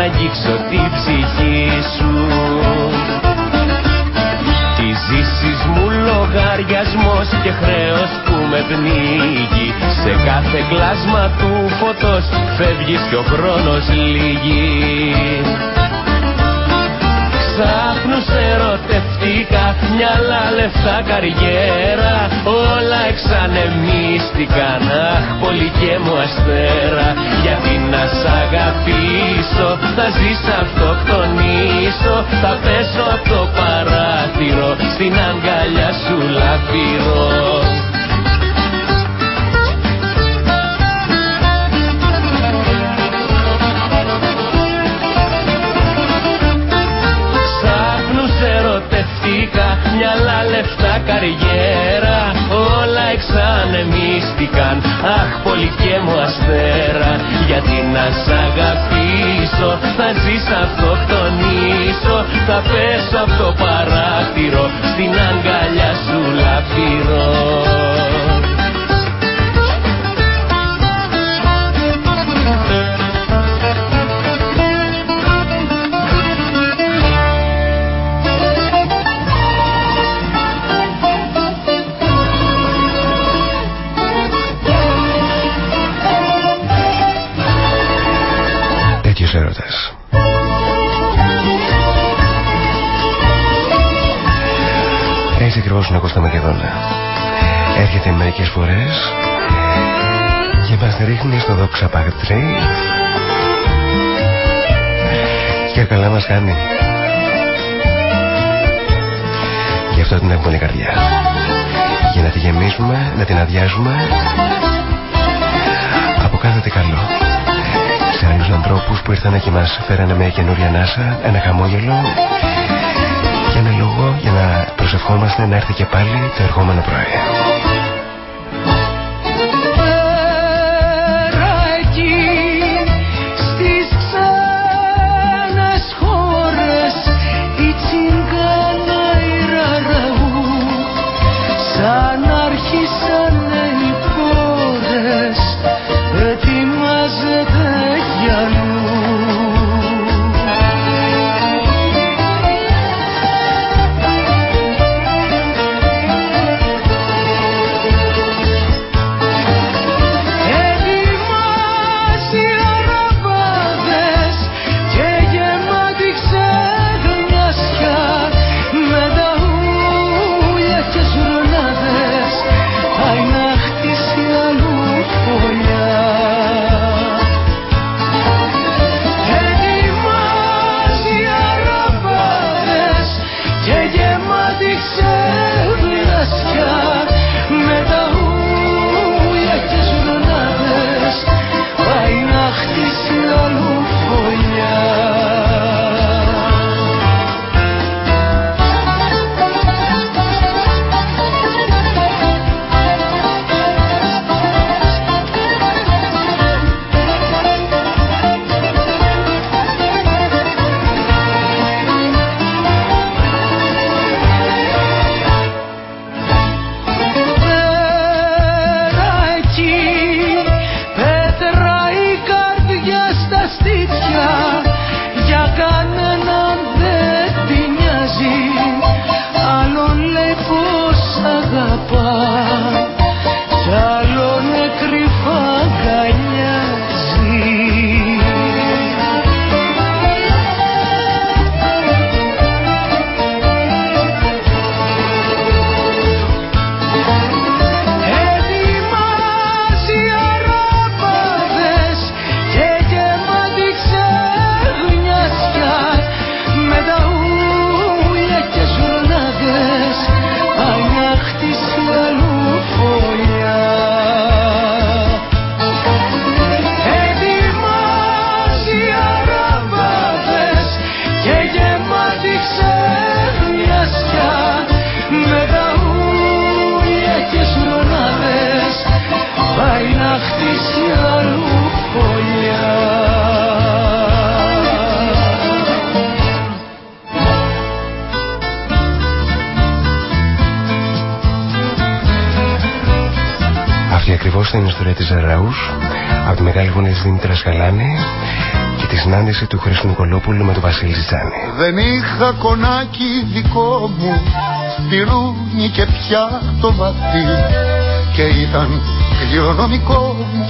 να αγγίξω την ψυχή σου. Τι ζήσεις μου λογαριασμός και χρέος που με πνίγει. Σε κάθε κλάσμα του φωτός φεύγεις και ο χρόνος λύγει Ξάφνους ερωτευτήκα, μυαλά λεφτά καριέρα. Όλα εξανεμίστηκαν, αχ πολύ και μου αστέρα. Γιατί να σ' αγαπήσω, θα ζεις αυτοκτονήσω Θα πέσω από το παράθυρο, στην αγκαλιά σου λαφυρό μυαλά, λεφτά, καριέρα. Όλα εξανεμίστηκαν Αχ πολύ και μου αστέρα. Γιατί να σ' αγαπήσω Θα ζεις αυτοκτονήσω Θα πέσω από το παράθυρο Στην αγκαλιά σου λαφυρό ακριβώς να Κώστα Μακεδόνα. Έρχεται μερικές φορές και μας ρίχνει στο δόξα παγτρί και καλά μας κάνει. Γι' αυτό την έχουμε καρδιά. Για να τη γεμίσουμε, να την αδειάζουμε από κάθε τι καλό. Σε άλλους ανθρώπους που ήρθαν και μας φέρανε μια καινούρια ανάσα, ένα χαμόγελο και ένα λόγο για να προσευχόμαστε να έρθει και πάλι το ερχόμενο πρωί. Της Δήμητρας Καλάνη και τη συνάντηση του Χρήστου Νικολόπουλου με τον Βασίλη Ζητζάνη. Δεν είχα κονάκι δικό μου σπιρούνι και πια το βαθύ και ήταν κληρονομικό μου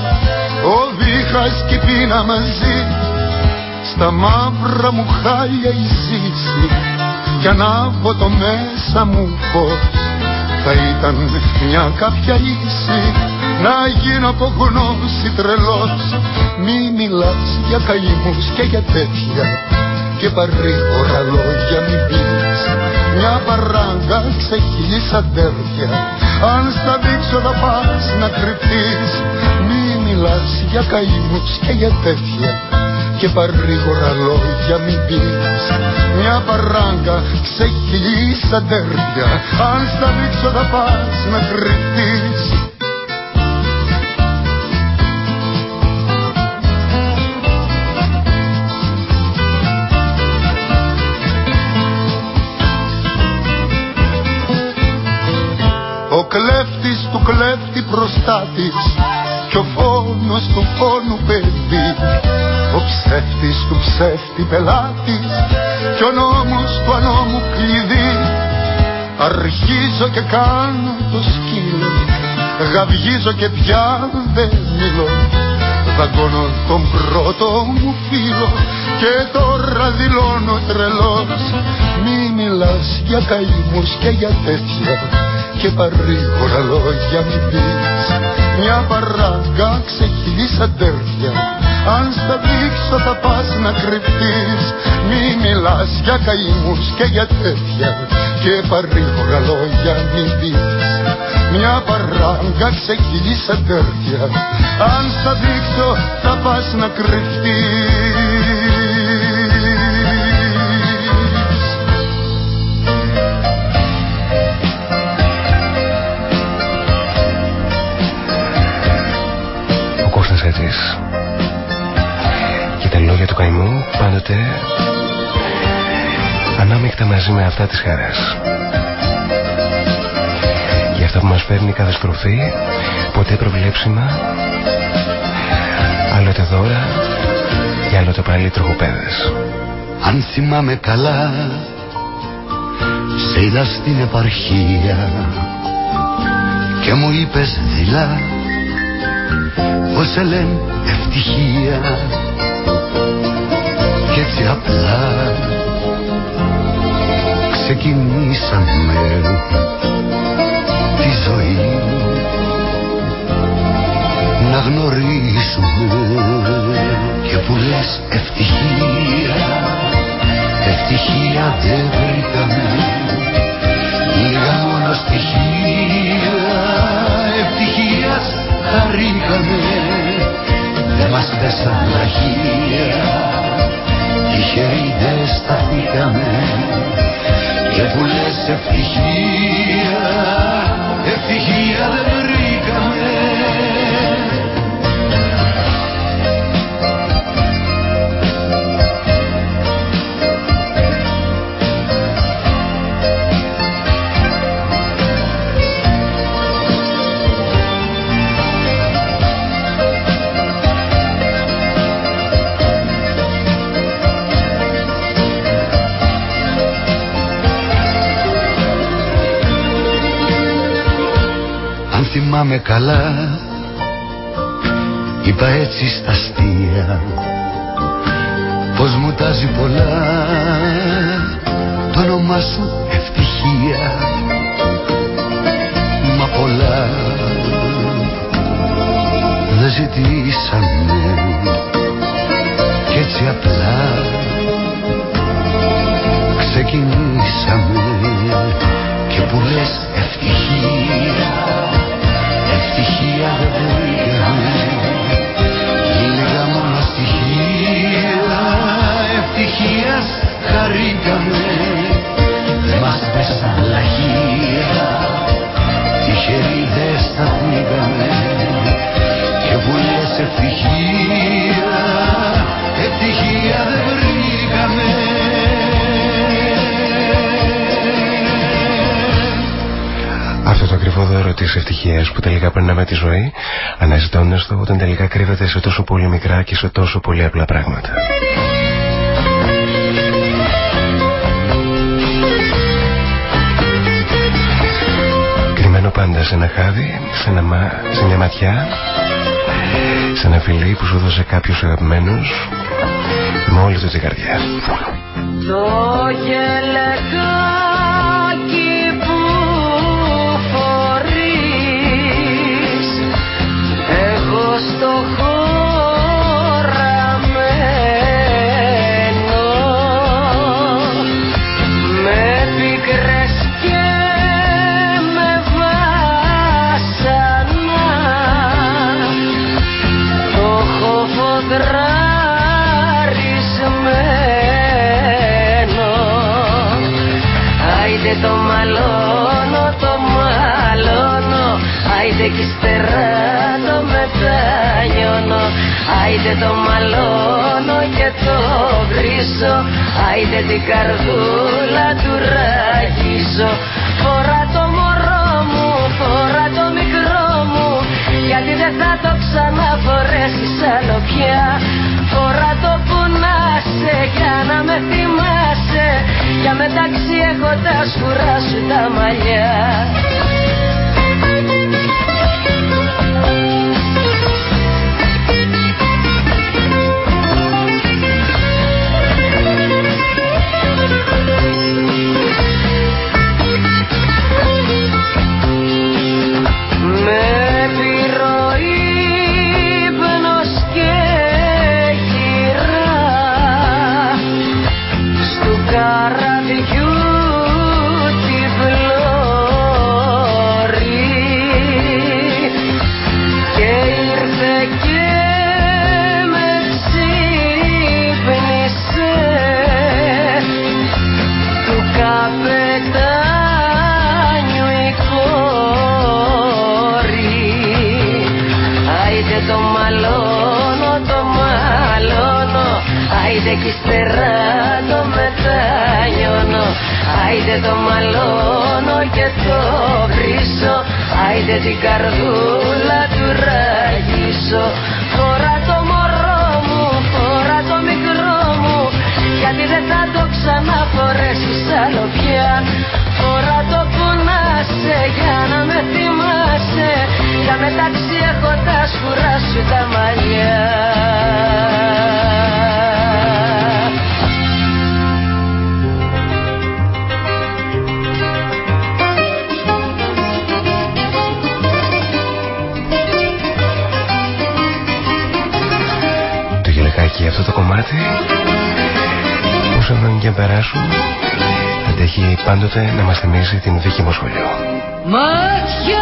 ο Βίχας και πίνα μαζί. Στα μαύρα μου χάλια η ζήση κι ανάβω το μέσα μου φως. Θα ήταν μια κάποια λύση να γίνω από γνώση τρελός. Μη μιλάς για καημούς και για τέτοια. Και παρήγορα λόγια μη πεις. Μια παράγκα ξεχύλεις αδέρφια αν στα δείξω θα πας να κρυφτείς. Μη μιλάς για καημούς και για τέτοια. Και παρήγορα λόγια μην πεις. Μια παράγκα ξεχυλείς αντέρια. Αν στα δείξω θα πας να κρυφτείς ψεύτη πελάτης κι ο νόμος του ανώμου κλειδί. Αρχίζω και κάνω το σκύλο γαυγίζω και πια δεν μιλώ. Δαγκώνω τον πρώτο μου φίλο και τώρα δηλώνω τρελός. Μη μιλάς για καημούς και για τέτοια και παρήγορα λόγια μην πεις. Μια παράγκα ξεχυλής αντέρφια αν στα δείξω θα πας να κρυφτείς. Μη μιλάς για καημούς και για τέτοια. Και παρήγορα λόγια μην πεις. Μια παράγκα ξεχυλής αντέρφια Αν στα δείξω θα πας να κρυφτείς Και τα λόγια του καημού πάντοτε ανάμεικτα μαζί με αυτά της χαράς. Για αυτά που μας φέρνει κάθε στροφή, ποτέ προβλέψιμα, άλλοτε δώρα και άλλοτε πάλι τροχοπέδες. Αν θυμάμαι καλά, σε είδα στην επαρχία και μου είπες δειλά πως σε λένε ευτυχία και έτσι απλά ξεκινήσαμε τη ζωή να γνωρίσουμε και που λες ευτυχία ευτυχία δεν βρήκαμε. Λίγα μόνο στοιχεία. ευτυχίας χαρήκαμε δεν μας πέσαν λαχεία τυχεροί δεν σταθήκαμε και που λες ευτυχία ευτυχία δεν βρήκαμε καλά. Είπα έτσι στα αστεία Πως μου τάζει πολλά. Το όνομά σου ευτυχία Μα πολλά. Δεν ζητήσαμε Κι έτσι απλά. Ξεκινήσαμε Και που λες Αυτό το ακριβό δώρο της της ευτυχίας που τελικά περνάμε τη ζωή αναζητώντας το όταν τελικά κρύβεται σε τόσο πολύ μικρά και σε τόσο πολύ απλά πράγματα. Κρυμμένο πάντα σε ένα χάδι, σε, ένα, σε μια ματιά σε ένα φιλί που σου δώσε κάποιος αγαπημένος με όλη του την καρδιά. Το Άιντε κι ύστερα το μετανιώνω Άιντε το μαλώνω και το βρίσω Άιντε την καρδούλα του ραγίζω. Φορά το μωρό μου, φορά το μικρό μου Γιατί δεν θα το ξαναφορέσεις άλλο πια. Φορά το που να σε για να με θυμάσαι Για μεταξύ έχω τα σκουρά σου τα μαλλιά ύστερα το μετανιώνω Άιντε το μαλώνω και το βρίσω Άιντε την καρδούλα του ραγίσω. Φορά το μωρό μου, φορά το μικρό μου. Γιατί δεν θα το ξαναφορέσεις άλλο πια. Φορά το που να σε για να με θυμάσαι. Για μεταξύ έχω τα σκουρά σου τα μαλλιά αυτό το κομμάτι όσο χρόνια και περάσουν αντέχει πάντοτε να μας θυμίζει την δίκη μου σχολείο. Μάτια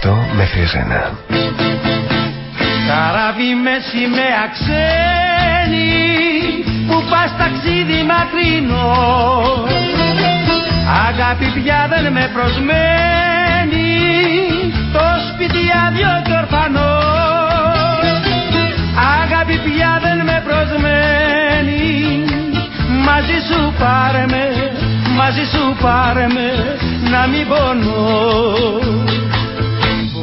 αυτό μέχρι εσένα. Καράβι με σημαία ξένη που πας ταξίδι μακρινό. Αγάπη πια δεν με προσμένει το σπίτι άδειο και ορφανό. Αγάπη πια δεν με προσμένει μαζί σου πάρε με, μαζί σου πάρε με να μην πονώ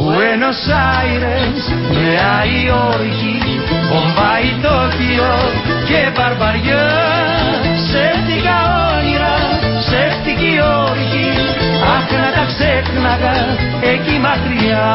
Buenos Aires, Νέα Υόρκη, Μπομπάι, Τόκιο και Μπαρμπαριά Ψεύτικα όνειρα, ψεύτικη όρκη Αχ να τα ξέχναγα εκεί μακριά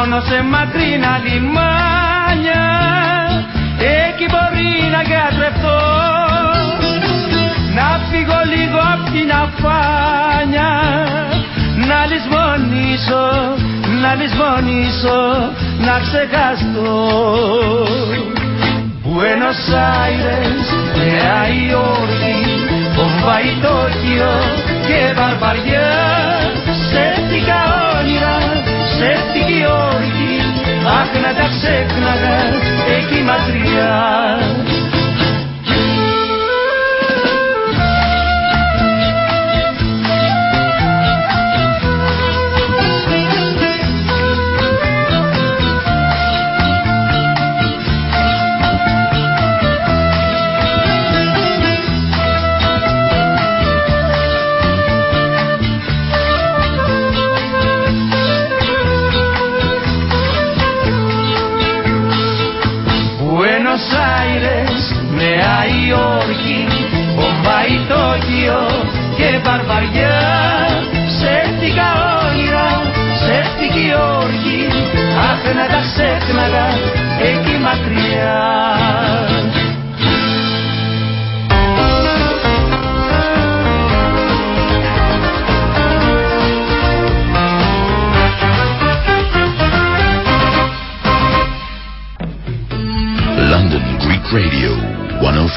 μόνο σε μακρινά λιμάνια εκεί μπορεί να γιατρευτώ να φύγω λίγο απ' την αφάνια. Να λησμονήσω, να λησμονήσω, να ξεχαστώ. Buenos Aires, Νέα Υόρκη Μπομπάι, Τόκιο και Βαρβαριά να τα ξέχναγα εκεί μακριά βαρβαριά. Ψεύτικα όνειρα, ψεύτικη όργη Αχ να τα ξέχναγα εκεί μακριά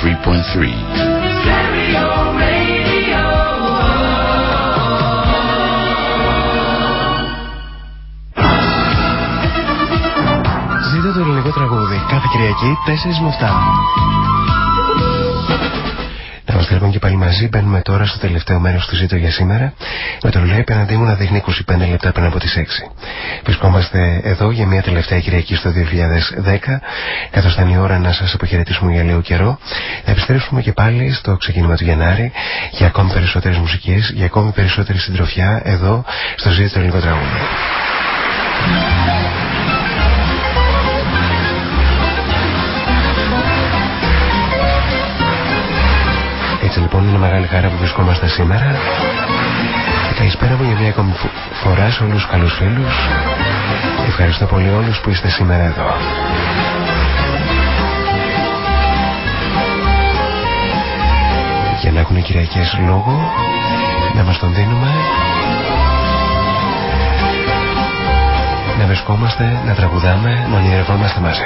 103.3 Κυριακή 4 με 7. Να είμαστε λοιπόν και πάλι μαζί. Μπαίνουμε τώρα στο τελευταίο μέρος του ζήτω για σήμερα. Με το ρολόι απέναντί μου να δείχνει 25 λεπτά πριν από τις 6. Βρισκόμαστε εδώ για μια τελευταία Κυριακή στο 2010. Καθώς ήταν η ώρα να σας αποχαιρετήσουμε για λίγο καιρό. Θα επιστρέψουμε και πάλι στο ξεκίνημα του Γενάρη για ακόμη περισσότερες μουσικές, για ακόμη περισσότερη συντροφιά εδώ στο ζήτο ελληνικό τραγούδι. Έτσι λοιπόν είναι μεγάλη χαρά που βρισκόμαστε σήμερα και καλησπέρα μου για μια ακόμη φορά σε όλους τους καλούς φίλους. Ευχαριστώ πολύ όλους που είστε σήμερα εδώ. Για να έχουν οι Κυριακές λόγο να μας τον δίνουμε. Να βρισκόμαστε, να τραγουδάμε, να ονειρευόμαστε μαζί.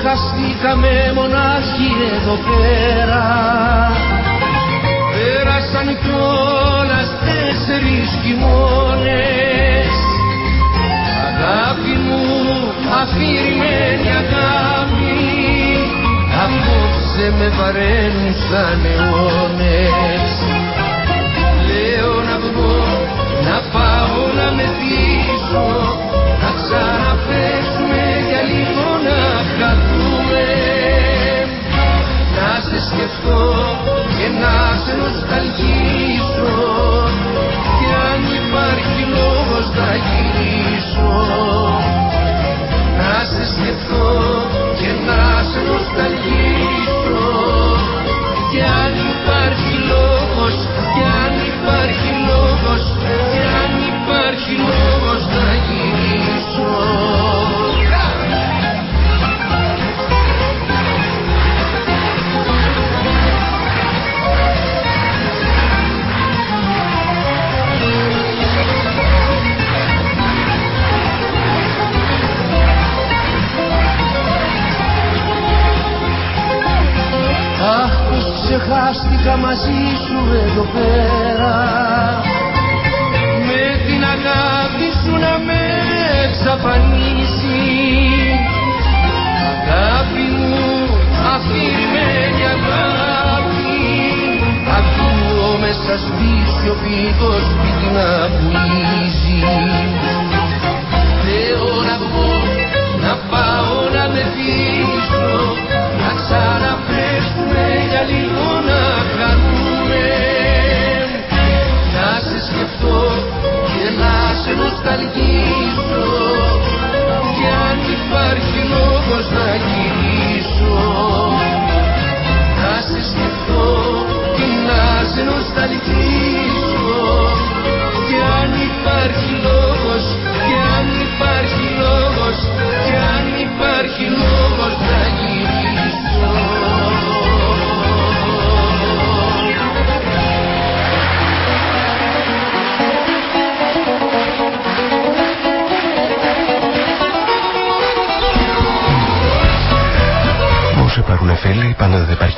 Ξεχαστήκαμε μονάχοι εδώ πέρα. Πέρασαν κιόλας τέσσερις χειμώνες. Αγάπη μου, αφηρημένη αγάπη Απόψε με βαραίνουν σαν αιώνες. Λέω να βγω, να πάω να μεθύσω Να να σε σκεφτώ και να σε νοσταλγίσω. Και αν υπάρχει λόγος να γυρίσω να σε σκεφτώ και να σε νοσταλγίσω. Μαζί σου εδώ πέρα. Με την αγάπη σου να με εξαφανίσει. Αγάπη μου αφηρημένη αγάπη. Ακούω μέσα στη σιωπή το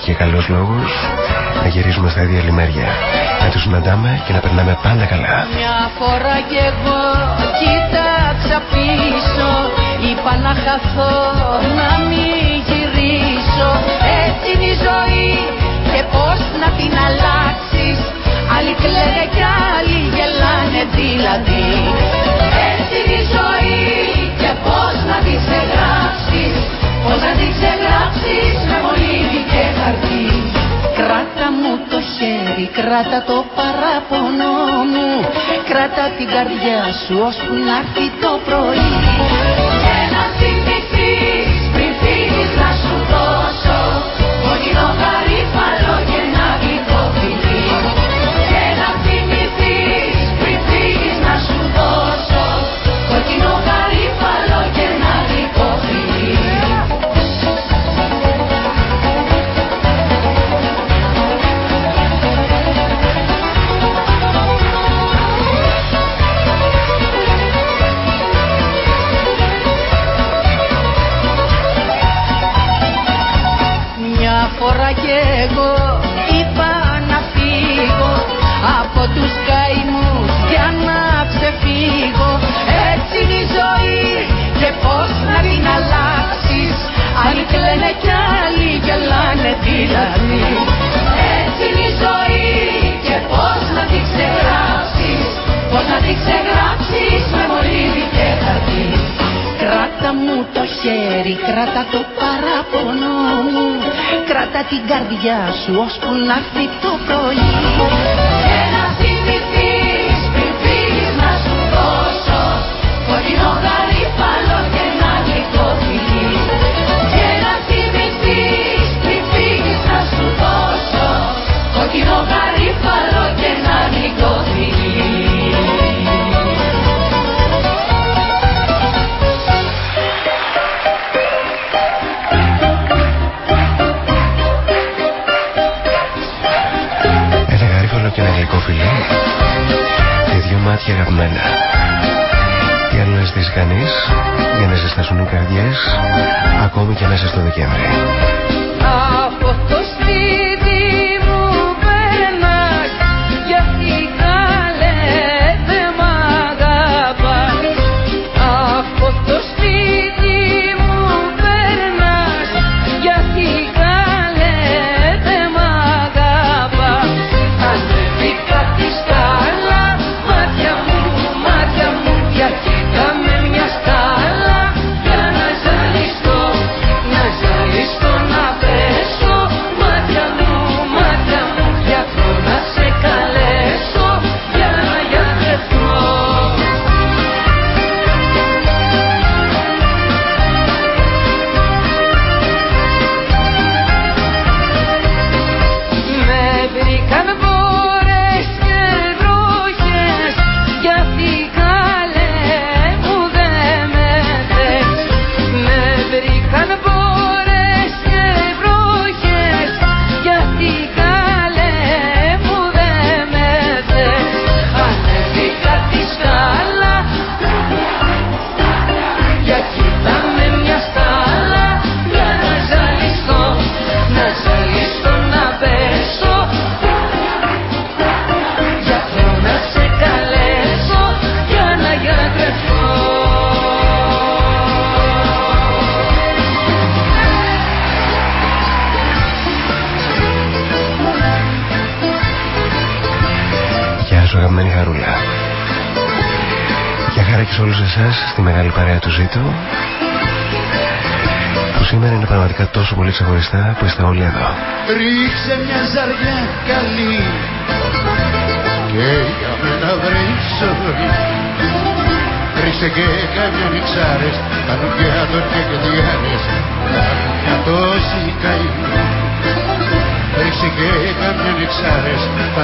και καλός λόγος να γυρίζουμε στα ίδια λιμέρια. Να τους συναντάμε και να περνάμε πάντα καλά. Μια φορά κι εγώ κοίταξα πίσω. Είπα να χαθώ, να μην γυρίσω. Έτσι είναι η ζωή και πώς να την αλλάξεις. Άλλοι κλαίνε κι άλλοι γελάνε δηλαδή. Έτσι είναι η ζωή και πώς να την ξεγράψεις. Πώς να την ξεγράψεις με μολύβι και χαρτί Κράτα μου το χέρι, κράτα το παράπονο μου. Κράτα την καρδιά σου ώσπου να έρθει το πρωί. Και να θυμηθείς πριν φύγεις να σου δώσω Κόκκινο γαρίφαλο γελάνε δηλαδή Έτσι είναι η ζωή και πώς να την ξεγράψεις Πώς να την ξεγράψεις με μολύβι και χαρτί. Κράτα μου το χέρι, κράτα το παράπονο μου Κράτα την καρδιά σου ώσπου να έρθει το πρωί και ξεχωριστά που είστε όλοι εδώ. Ρίξε μια ζαριά καλή και για μένα βρει ζωή Ρίξε και κάποια νιξάρες, τα νουκιά τόρκια και διάρες, τα νουκιά τόση καημή. Ρίξε και κάποια νιξάρες, τα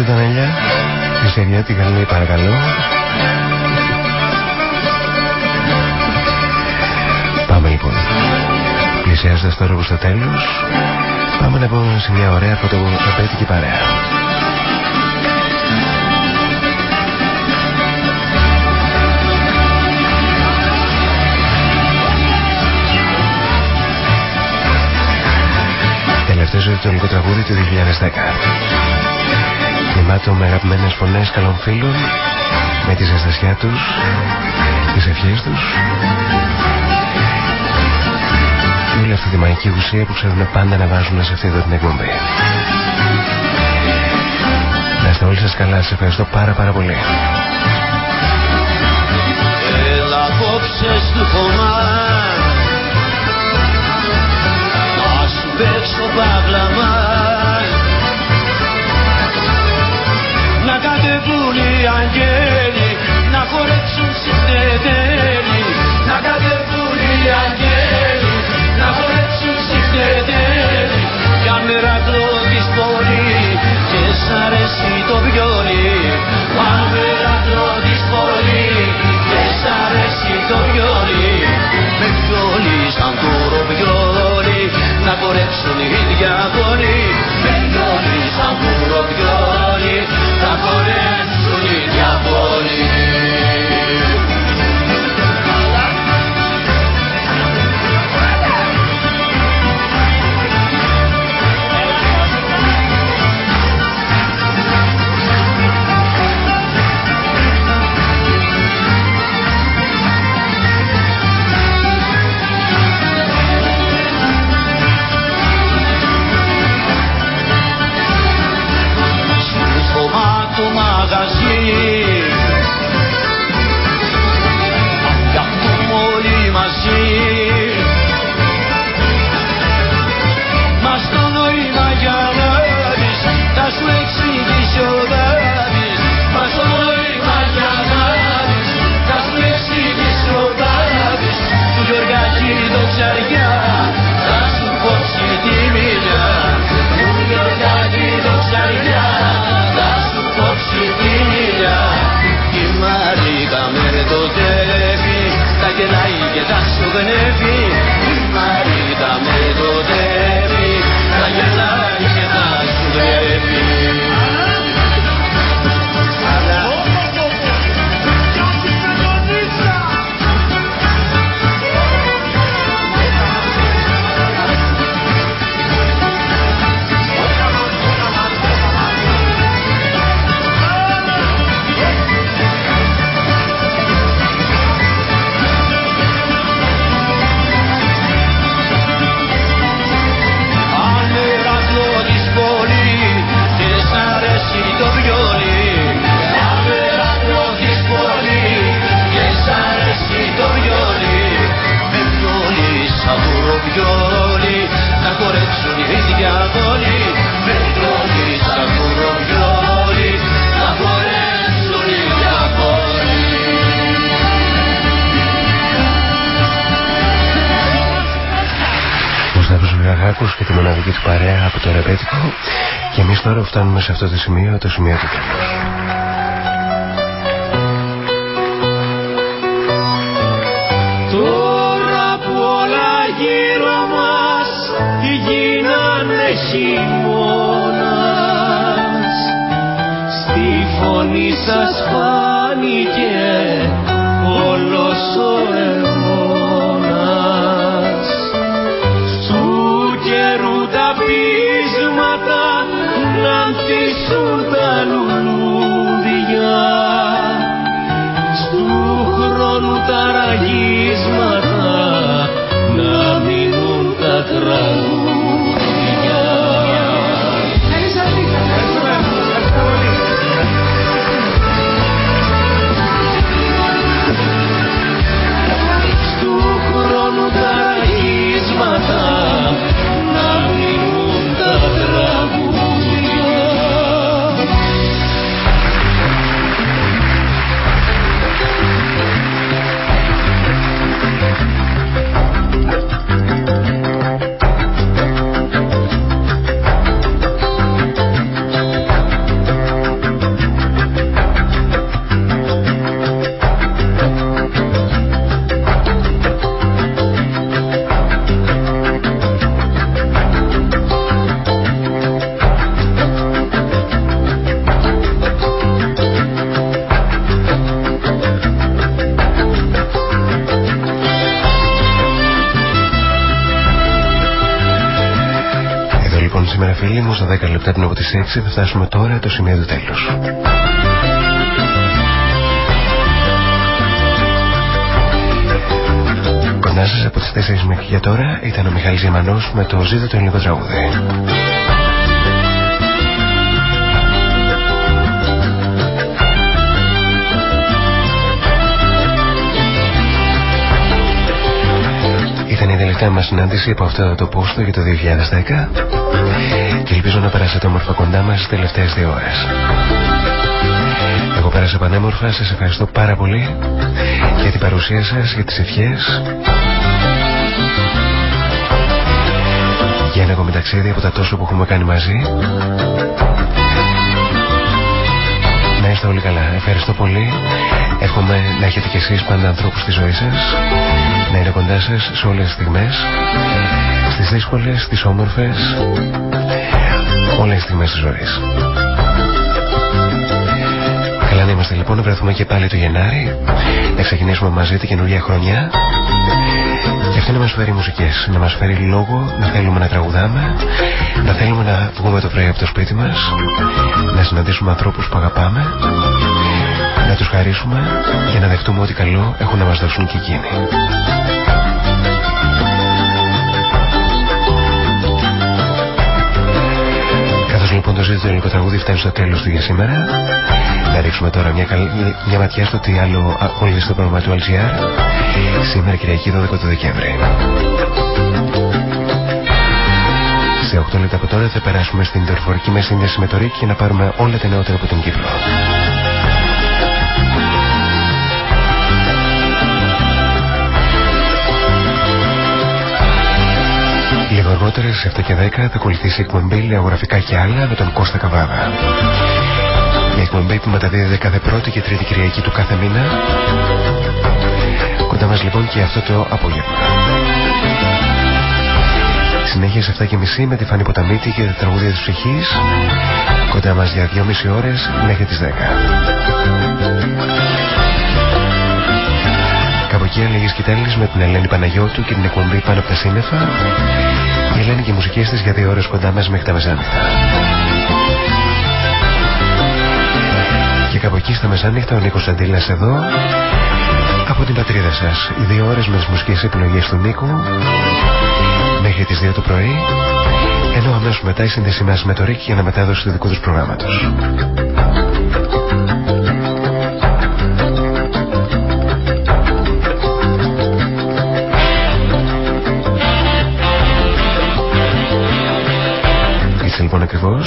Όχι την Τανέλια. Τη την καλή παρακαλώ. Πάμε λοιπόν. Πλησιάζοντας τώρα προς το τέλος, πάμε να πούμε σε μια ωραία φωτοπέτικη παρέα. Τελευταίο ηλεκτρονικό τραγούδι του 2010. Γεμάτο με αγαπημένες φωνές καλών φίλων, με τη ζεστασιά τους, τις ευχές τους και όλη αυτή τη μαγική ουσία που ξέρουν πάντα να βάζουν σε αυτή εδώ την εκπομπή. Να είστε όλοι σας καλά, σας ευχαριστώ πάρα πάρα πολύ. Έλα απόψε στο χωμά Να σου παίξω παγλαμά κατεβούν οι αγγέλοι Να χορέψουν συχνετέλοι Να κατεβούν οι αγγέλοι Να χορέψουν συχνετέλοι Για μερακλό της πόλη Και σ' αρέσει το βιόλι Αν μερακλό της πόλη Και σ' αρέσει το βιόλι Με βιόλι σαν τούρο βιόλι Να χορέψουν οι διαβόλοι Με βιόλι σαν τούρο βιόλι Να τώρα φτάνουμε σε αυτό το σημείο, το σημείο του τέλους. χειμώνας στη φωνή σας φάνηκε όλος ο τα 10 λεπτά πριν από τις 6 θα φτάσουμε τώρα το σημείο του τέλους. Κοντά σας από τις 4 μέχρι για τώρα ήταν ο Μιχάλης Γεμανός με το ζήτο το ελληνικό τραγούδι. Τελευταία μας συνάντηση από αυτό το πόστο για το 2010 και ελπίζω να περάσετε όμορφα κοντά μας τις τελευταίες δύο ώρες. Εγώ πέρασα πανέμορφα, σας ευχαριστώ πάρα πολύ για την παρουσία σας, για τις ευχές. Για ένα ακόμη ταξίδι από τα τόσο που έχουμε κάνει μαζί να είστε όλοι καλά. Ευχαριστώ πολύ. Εύχομαι να έχετε κι εσείς πάντα ανθρώπους στη ζωή σας να είναι κοντά σας σε όλες τις στιγμές στις δύσκολες, στις όμορφες όλες τις στιγμές της ζωής. Καλά να είμαστε λοιπόν να βρεθούμε και πάλι το Γενάρη να ξεκινήσουμε μαζί την καινούργια χρονιά και αυτή να μας φέρει μουσικές, να μας φέρει λόγο, να θέλουμε να τραγουδάμε, να θέλουμε να βγούμε το πρωί από το σπίτι μας, να συναντήσουμε ανθρώπους που αγαπάμε, να τους χαρίσουμε και να δεχτούμε ότι καλό έχουν να μας δώσουν και εκείνοι. Λοιπόν το ζήτητο ελληνικό τραγούδι φτάνει στο τέλος του για σήμερα. Να ρίξουμε τώρα μια, καλ... μια ματιά στο τι άλλο ακολουθεί στο πρόγραμμα του LGR. Σήμερα Κυριακή 12 του Δεκέμβρη. Σε 8 λεπτά από τώρα θα περάσουμε στην δορυφορική με σύνδεση με το ΡΙΚ για να πάρουμε όλα τα νεότερα από τον Κύπρο. Αργότερα σε 7 και 10 θα ακολουθήσει εκπομπή Λεωγραφικά και άλλα με τον Κώστα Καβάδα. Μια εκπομπή που μεταδίδεται κάθε πρώτη και τρίτη Κυριακή του κάθε μήνα. Κοντά μας λοιπόν και αυτό το απόγευμα. Συνέχεια σε 7 και μισή με τη Φανή Ποταμίτη και τα τραγούδια της ψυχής. Κοντά μας για 2,5 ώρες μέχρι τις 10. Κάπου εκεί έλεγε Κιτέλης με την Ελένη Παναγιώτου και την εκπομπή πάνω από τα σύννεφα η Ελένη και οι μουσικές της για δύο ώρες κοντά μας μέχρι τα μεσάνυχτα. Και κάπου εκεί στα μεσάνυχτα ο Νίκος Αντίλας εδώ από την πατρίδα σας. Οι δύο ώρες με τις μουσικές επιλογές του Νίκου μέχρι τις 2 το πρωί ενώ αμέσως μετά η σύνδεση μας με το Ρίκ για να μετάδοση του δικού τους προγράμματος. Λοιπόν ακριβώς.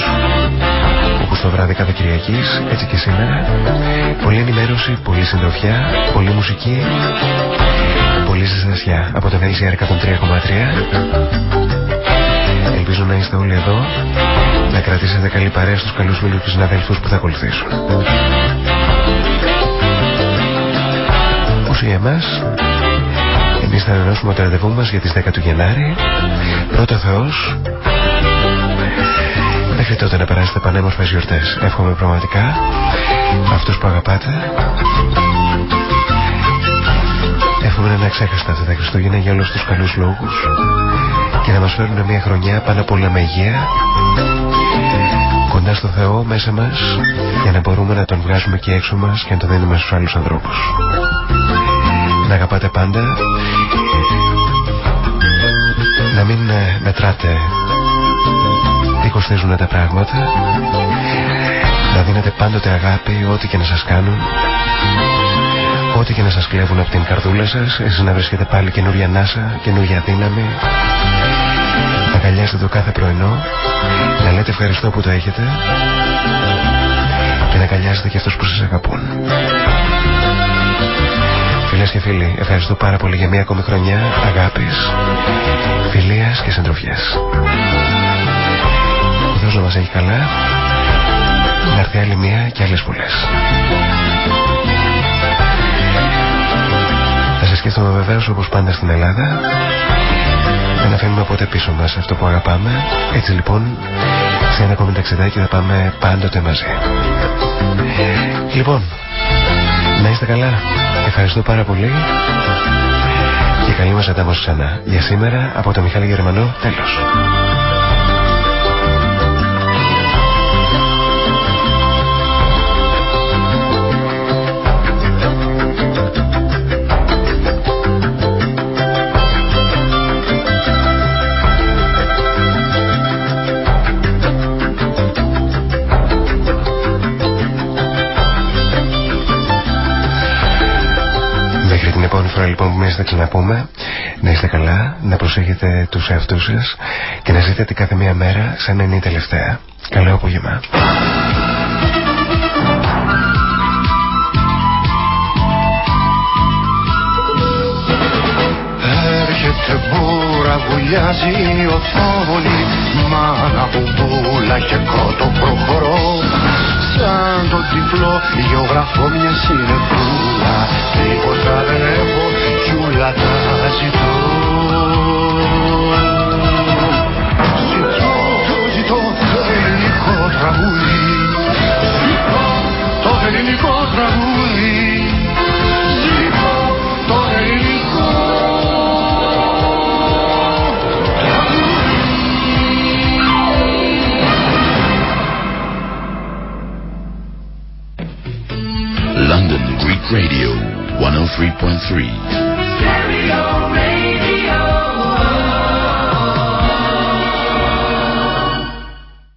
Όπως το βράδυ κάθε Κυριακής Έτσι και σήμερα. Πολύ ενημέρωση, πολύ συντροφιά Πολύ μουσική Πολύ ζεστασιά Από τον LCR 103,3 Ελπίζω να είστε όλοι εδώ Να κρατήσετε καλή παρέα στους καλούς φίλους και συναδέλφους που θα ακολουθήσουν. Όσοι εμάς Εμείς θα ανανεώσουμε το ραντεβού μας για τις 10 του Γενάρη. Πρώτο Θεός Μέχρι τότε να περάσετε πανέμορφες γιορτές. Εύχομαι πραγματικά Αυτούς που αγαπάτε Εύχομαι να είναι αξέχαστα αυτά τα Χριστούγεννα για όλους τους καλούς λόγους Και να μας φέρουν μια χρονιά πάνω από όλα με υγεία Κοντά στο Θεό μέσα μας Για να μπορούμε να τον βγάζουμε και έξω μας Και να τον δίνουμε στους άλλους ανθρώπους. Να αγαπάτε πάντα. Να μην ε, μετράτε τι κοστίζουν τα πράγματα. Να δίνετε πάντοτε αγάπη ό,τι και να σας κάνουν. Ό,τι και να σας κλέβουν από την καρδούλα σας εσείς να βρίσκετε πάλι καινούρια νάσα καινούρια δύναμη. Να αγκαλιάσετε το κάθε πρωινό. Να λέτε ευχαριστώ που το έχετε. Και να αγκαλιάσετε και αυτούς που σας αγαπούν. Φίλες και φίλοι, ευχαριστώ πάρα πολύ για μια ακόμη χρονιά αγάπης, φιλίας και συντροφιάς. Θεός να μας έχει καλά. Να έρθει άλλη μία και άλλες πολλές. Θα σας σκέφτομαι βεβαίως όπως πάντα στην Ελλάδα. Δεν αφήνουμε ποτέ πίσω μας αυτό που αγαπάμε. Έτσι λοιπόν σε ένα ακόμη ταξιδάκι θα πάμε πάντοτε μαζί. Λοιπόν να είστε καλά. Ευχαριστώ πάρα πολύ. Και καλή μας αντάμωση ξανά. Για σήμερα από το Μιχάλη Γερμανό τέλος θα ξαναπούμε να είστε καλά, να προσέχετε τους εαυτούς σας και να ζείτε κάθε μία μέρα σαν να είναι η τελευταία. Καλό απόγευμα. Έρχεται μπούρα, βουλιάζει η οθόνη Μάνα μπουμπούλα και κότο προχωρώ Σαν το τυφλό γεωγραφώ μια συνεφούλα. Τίποτα δεν έχω κι ούλα τα ζητώ. Ζητώ, το ζητώ το ελληνικό τραγούδι. Ζητώ το ελληνικό τραγούδι free.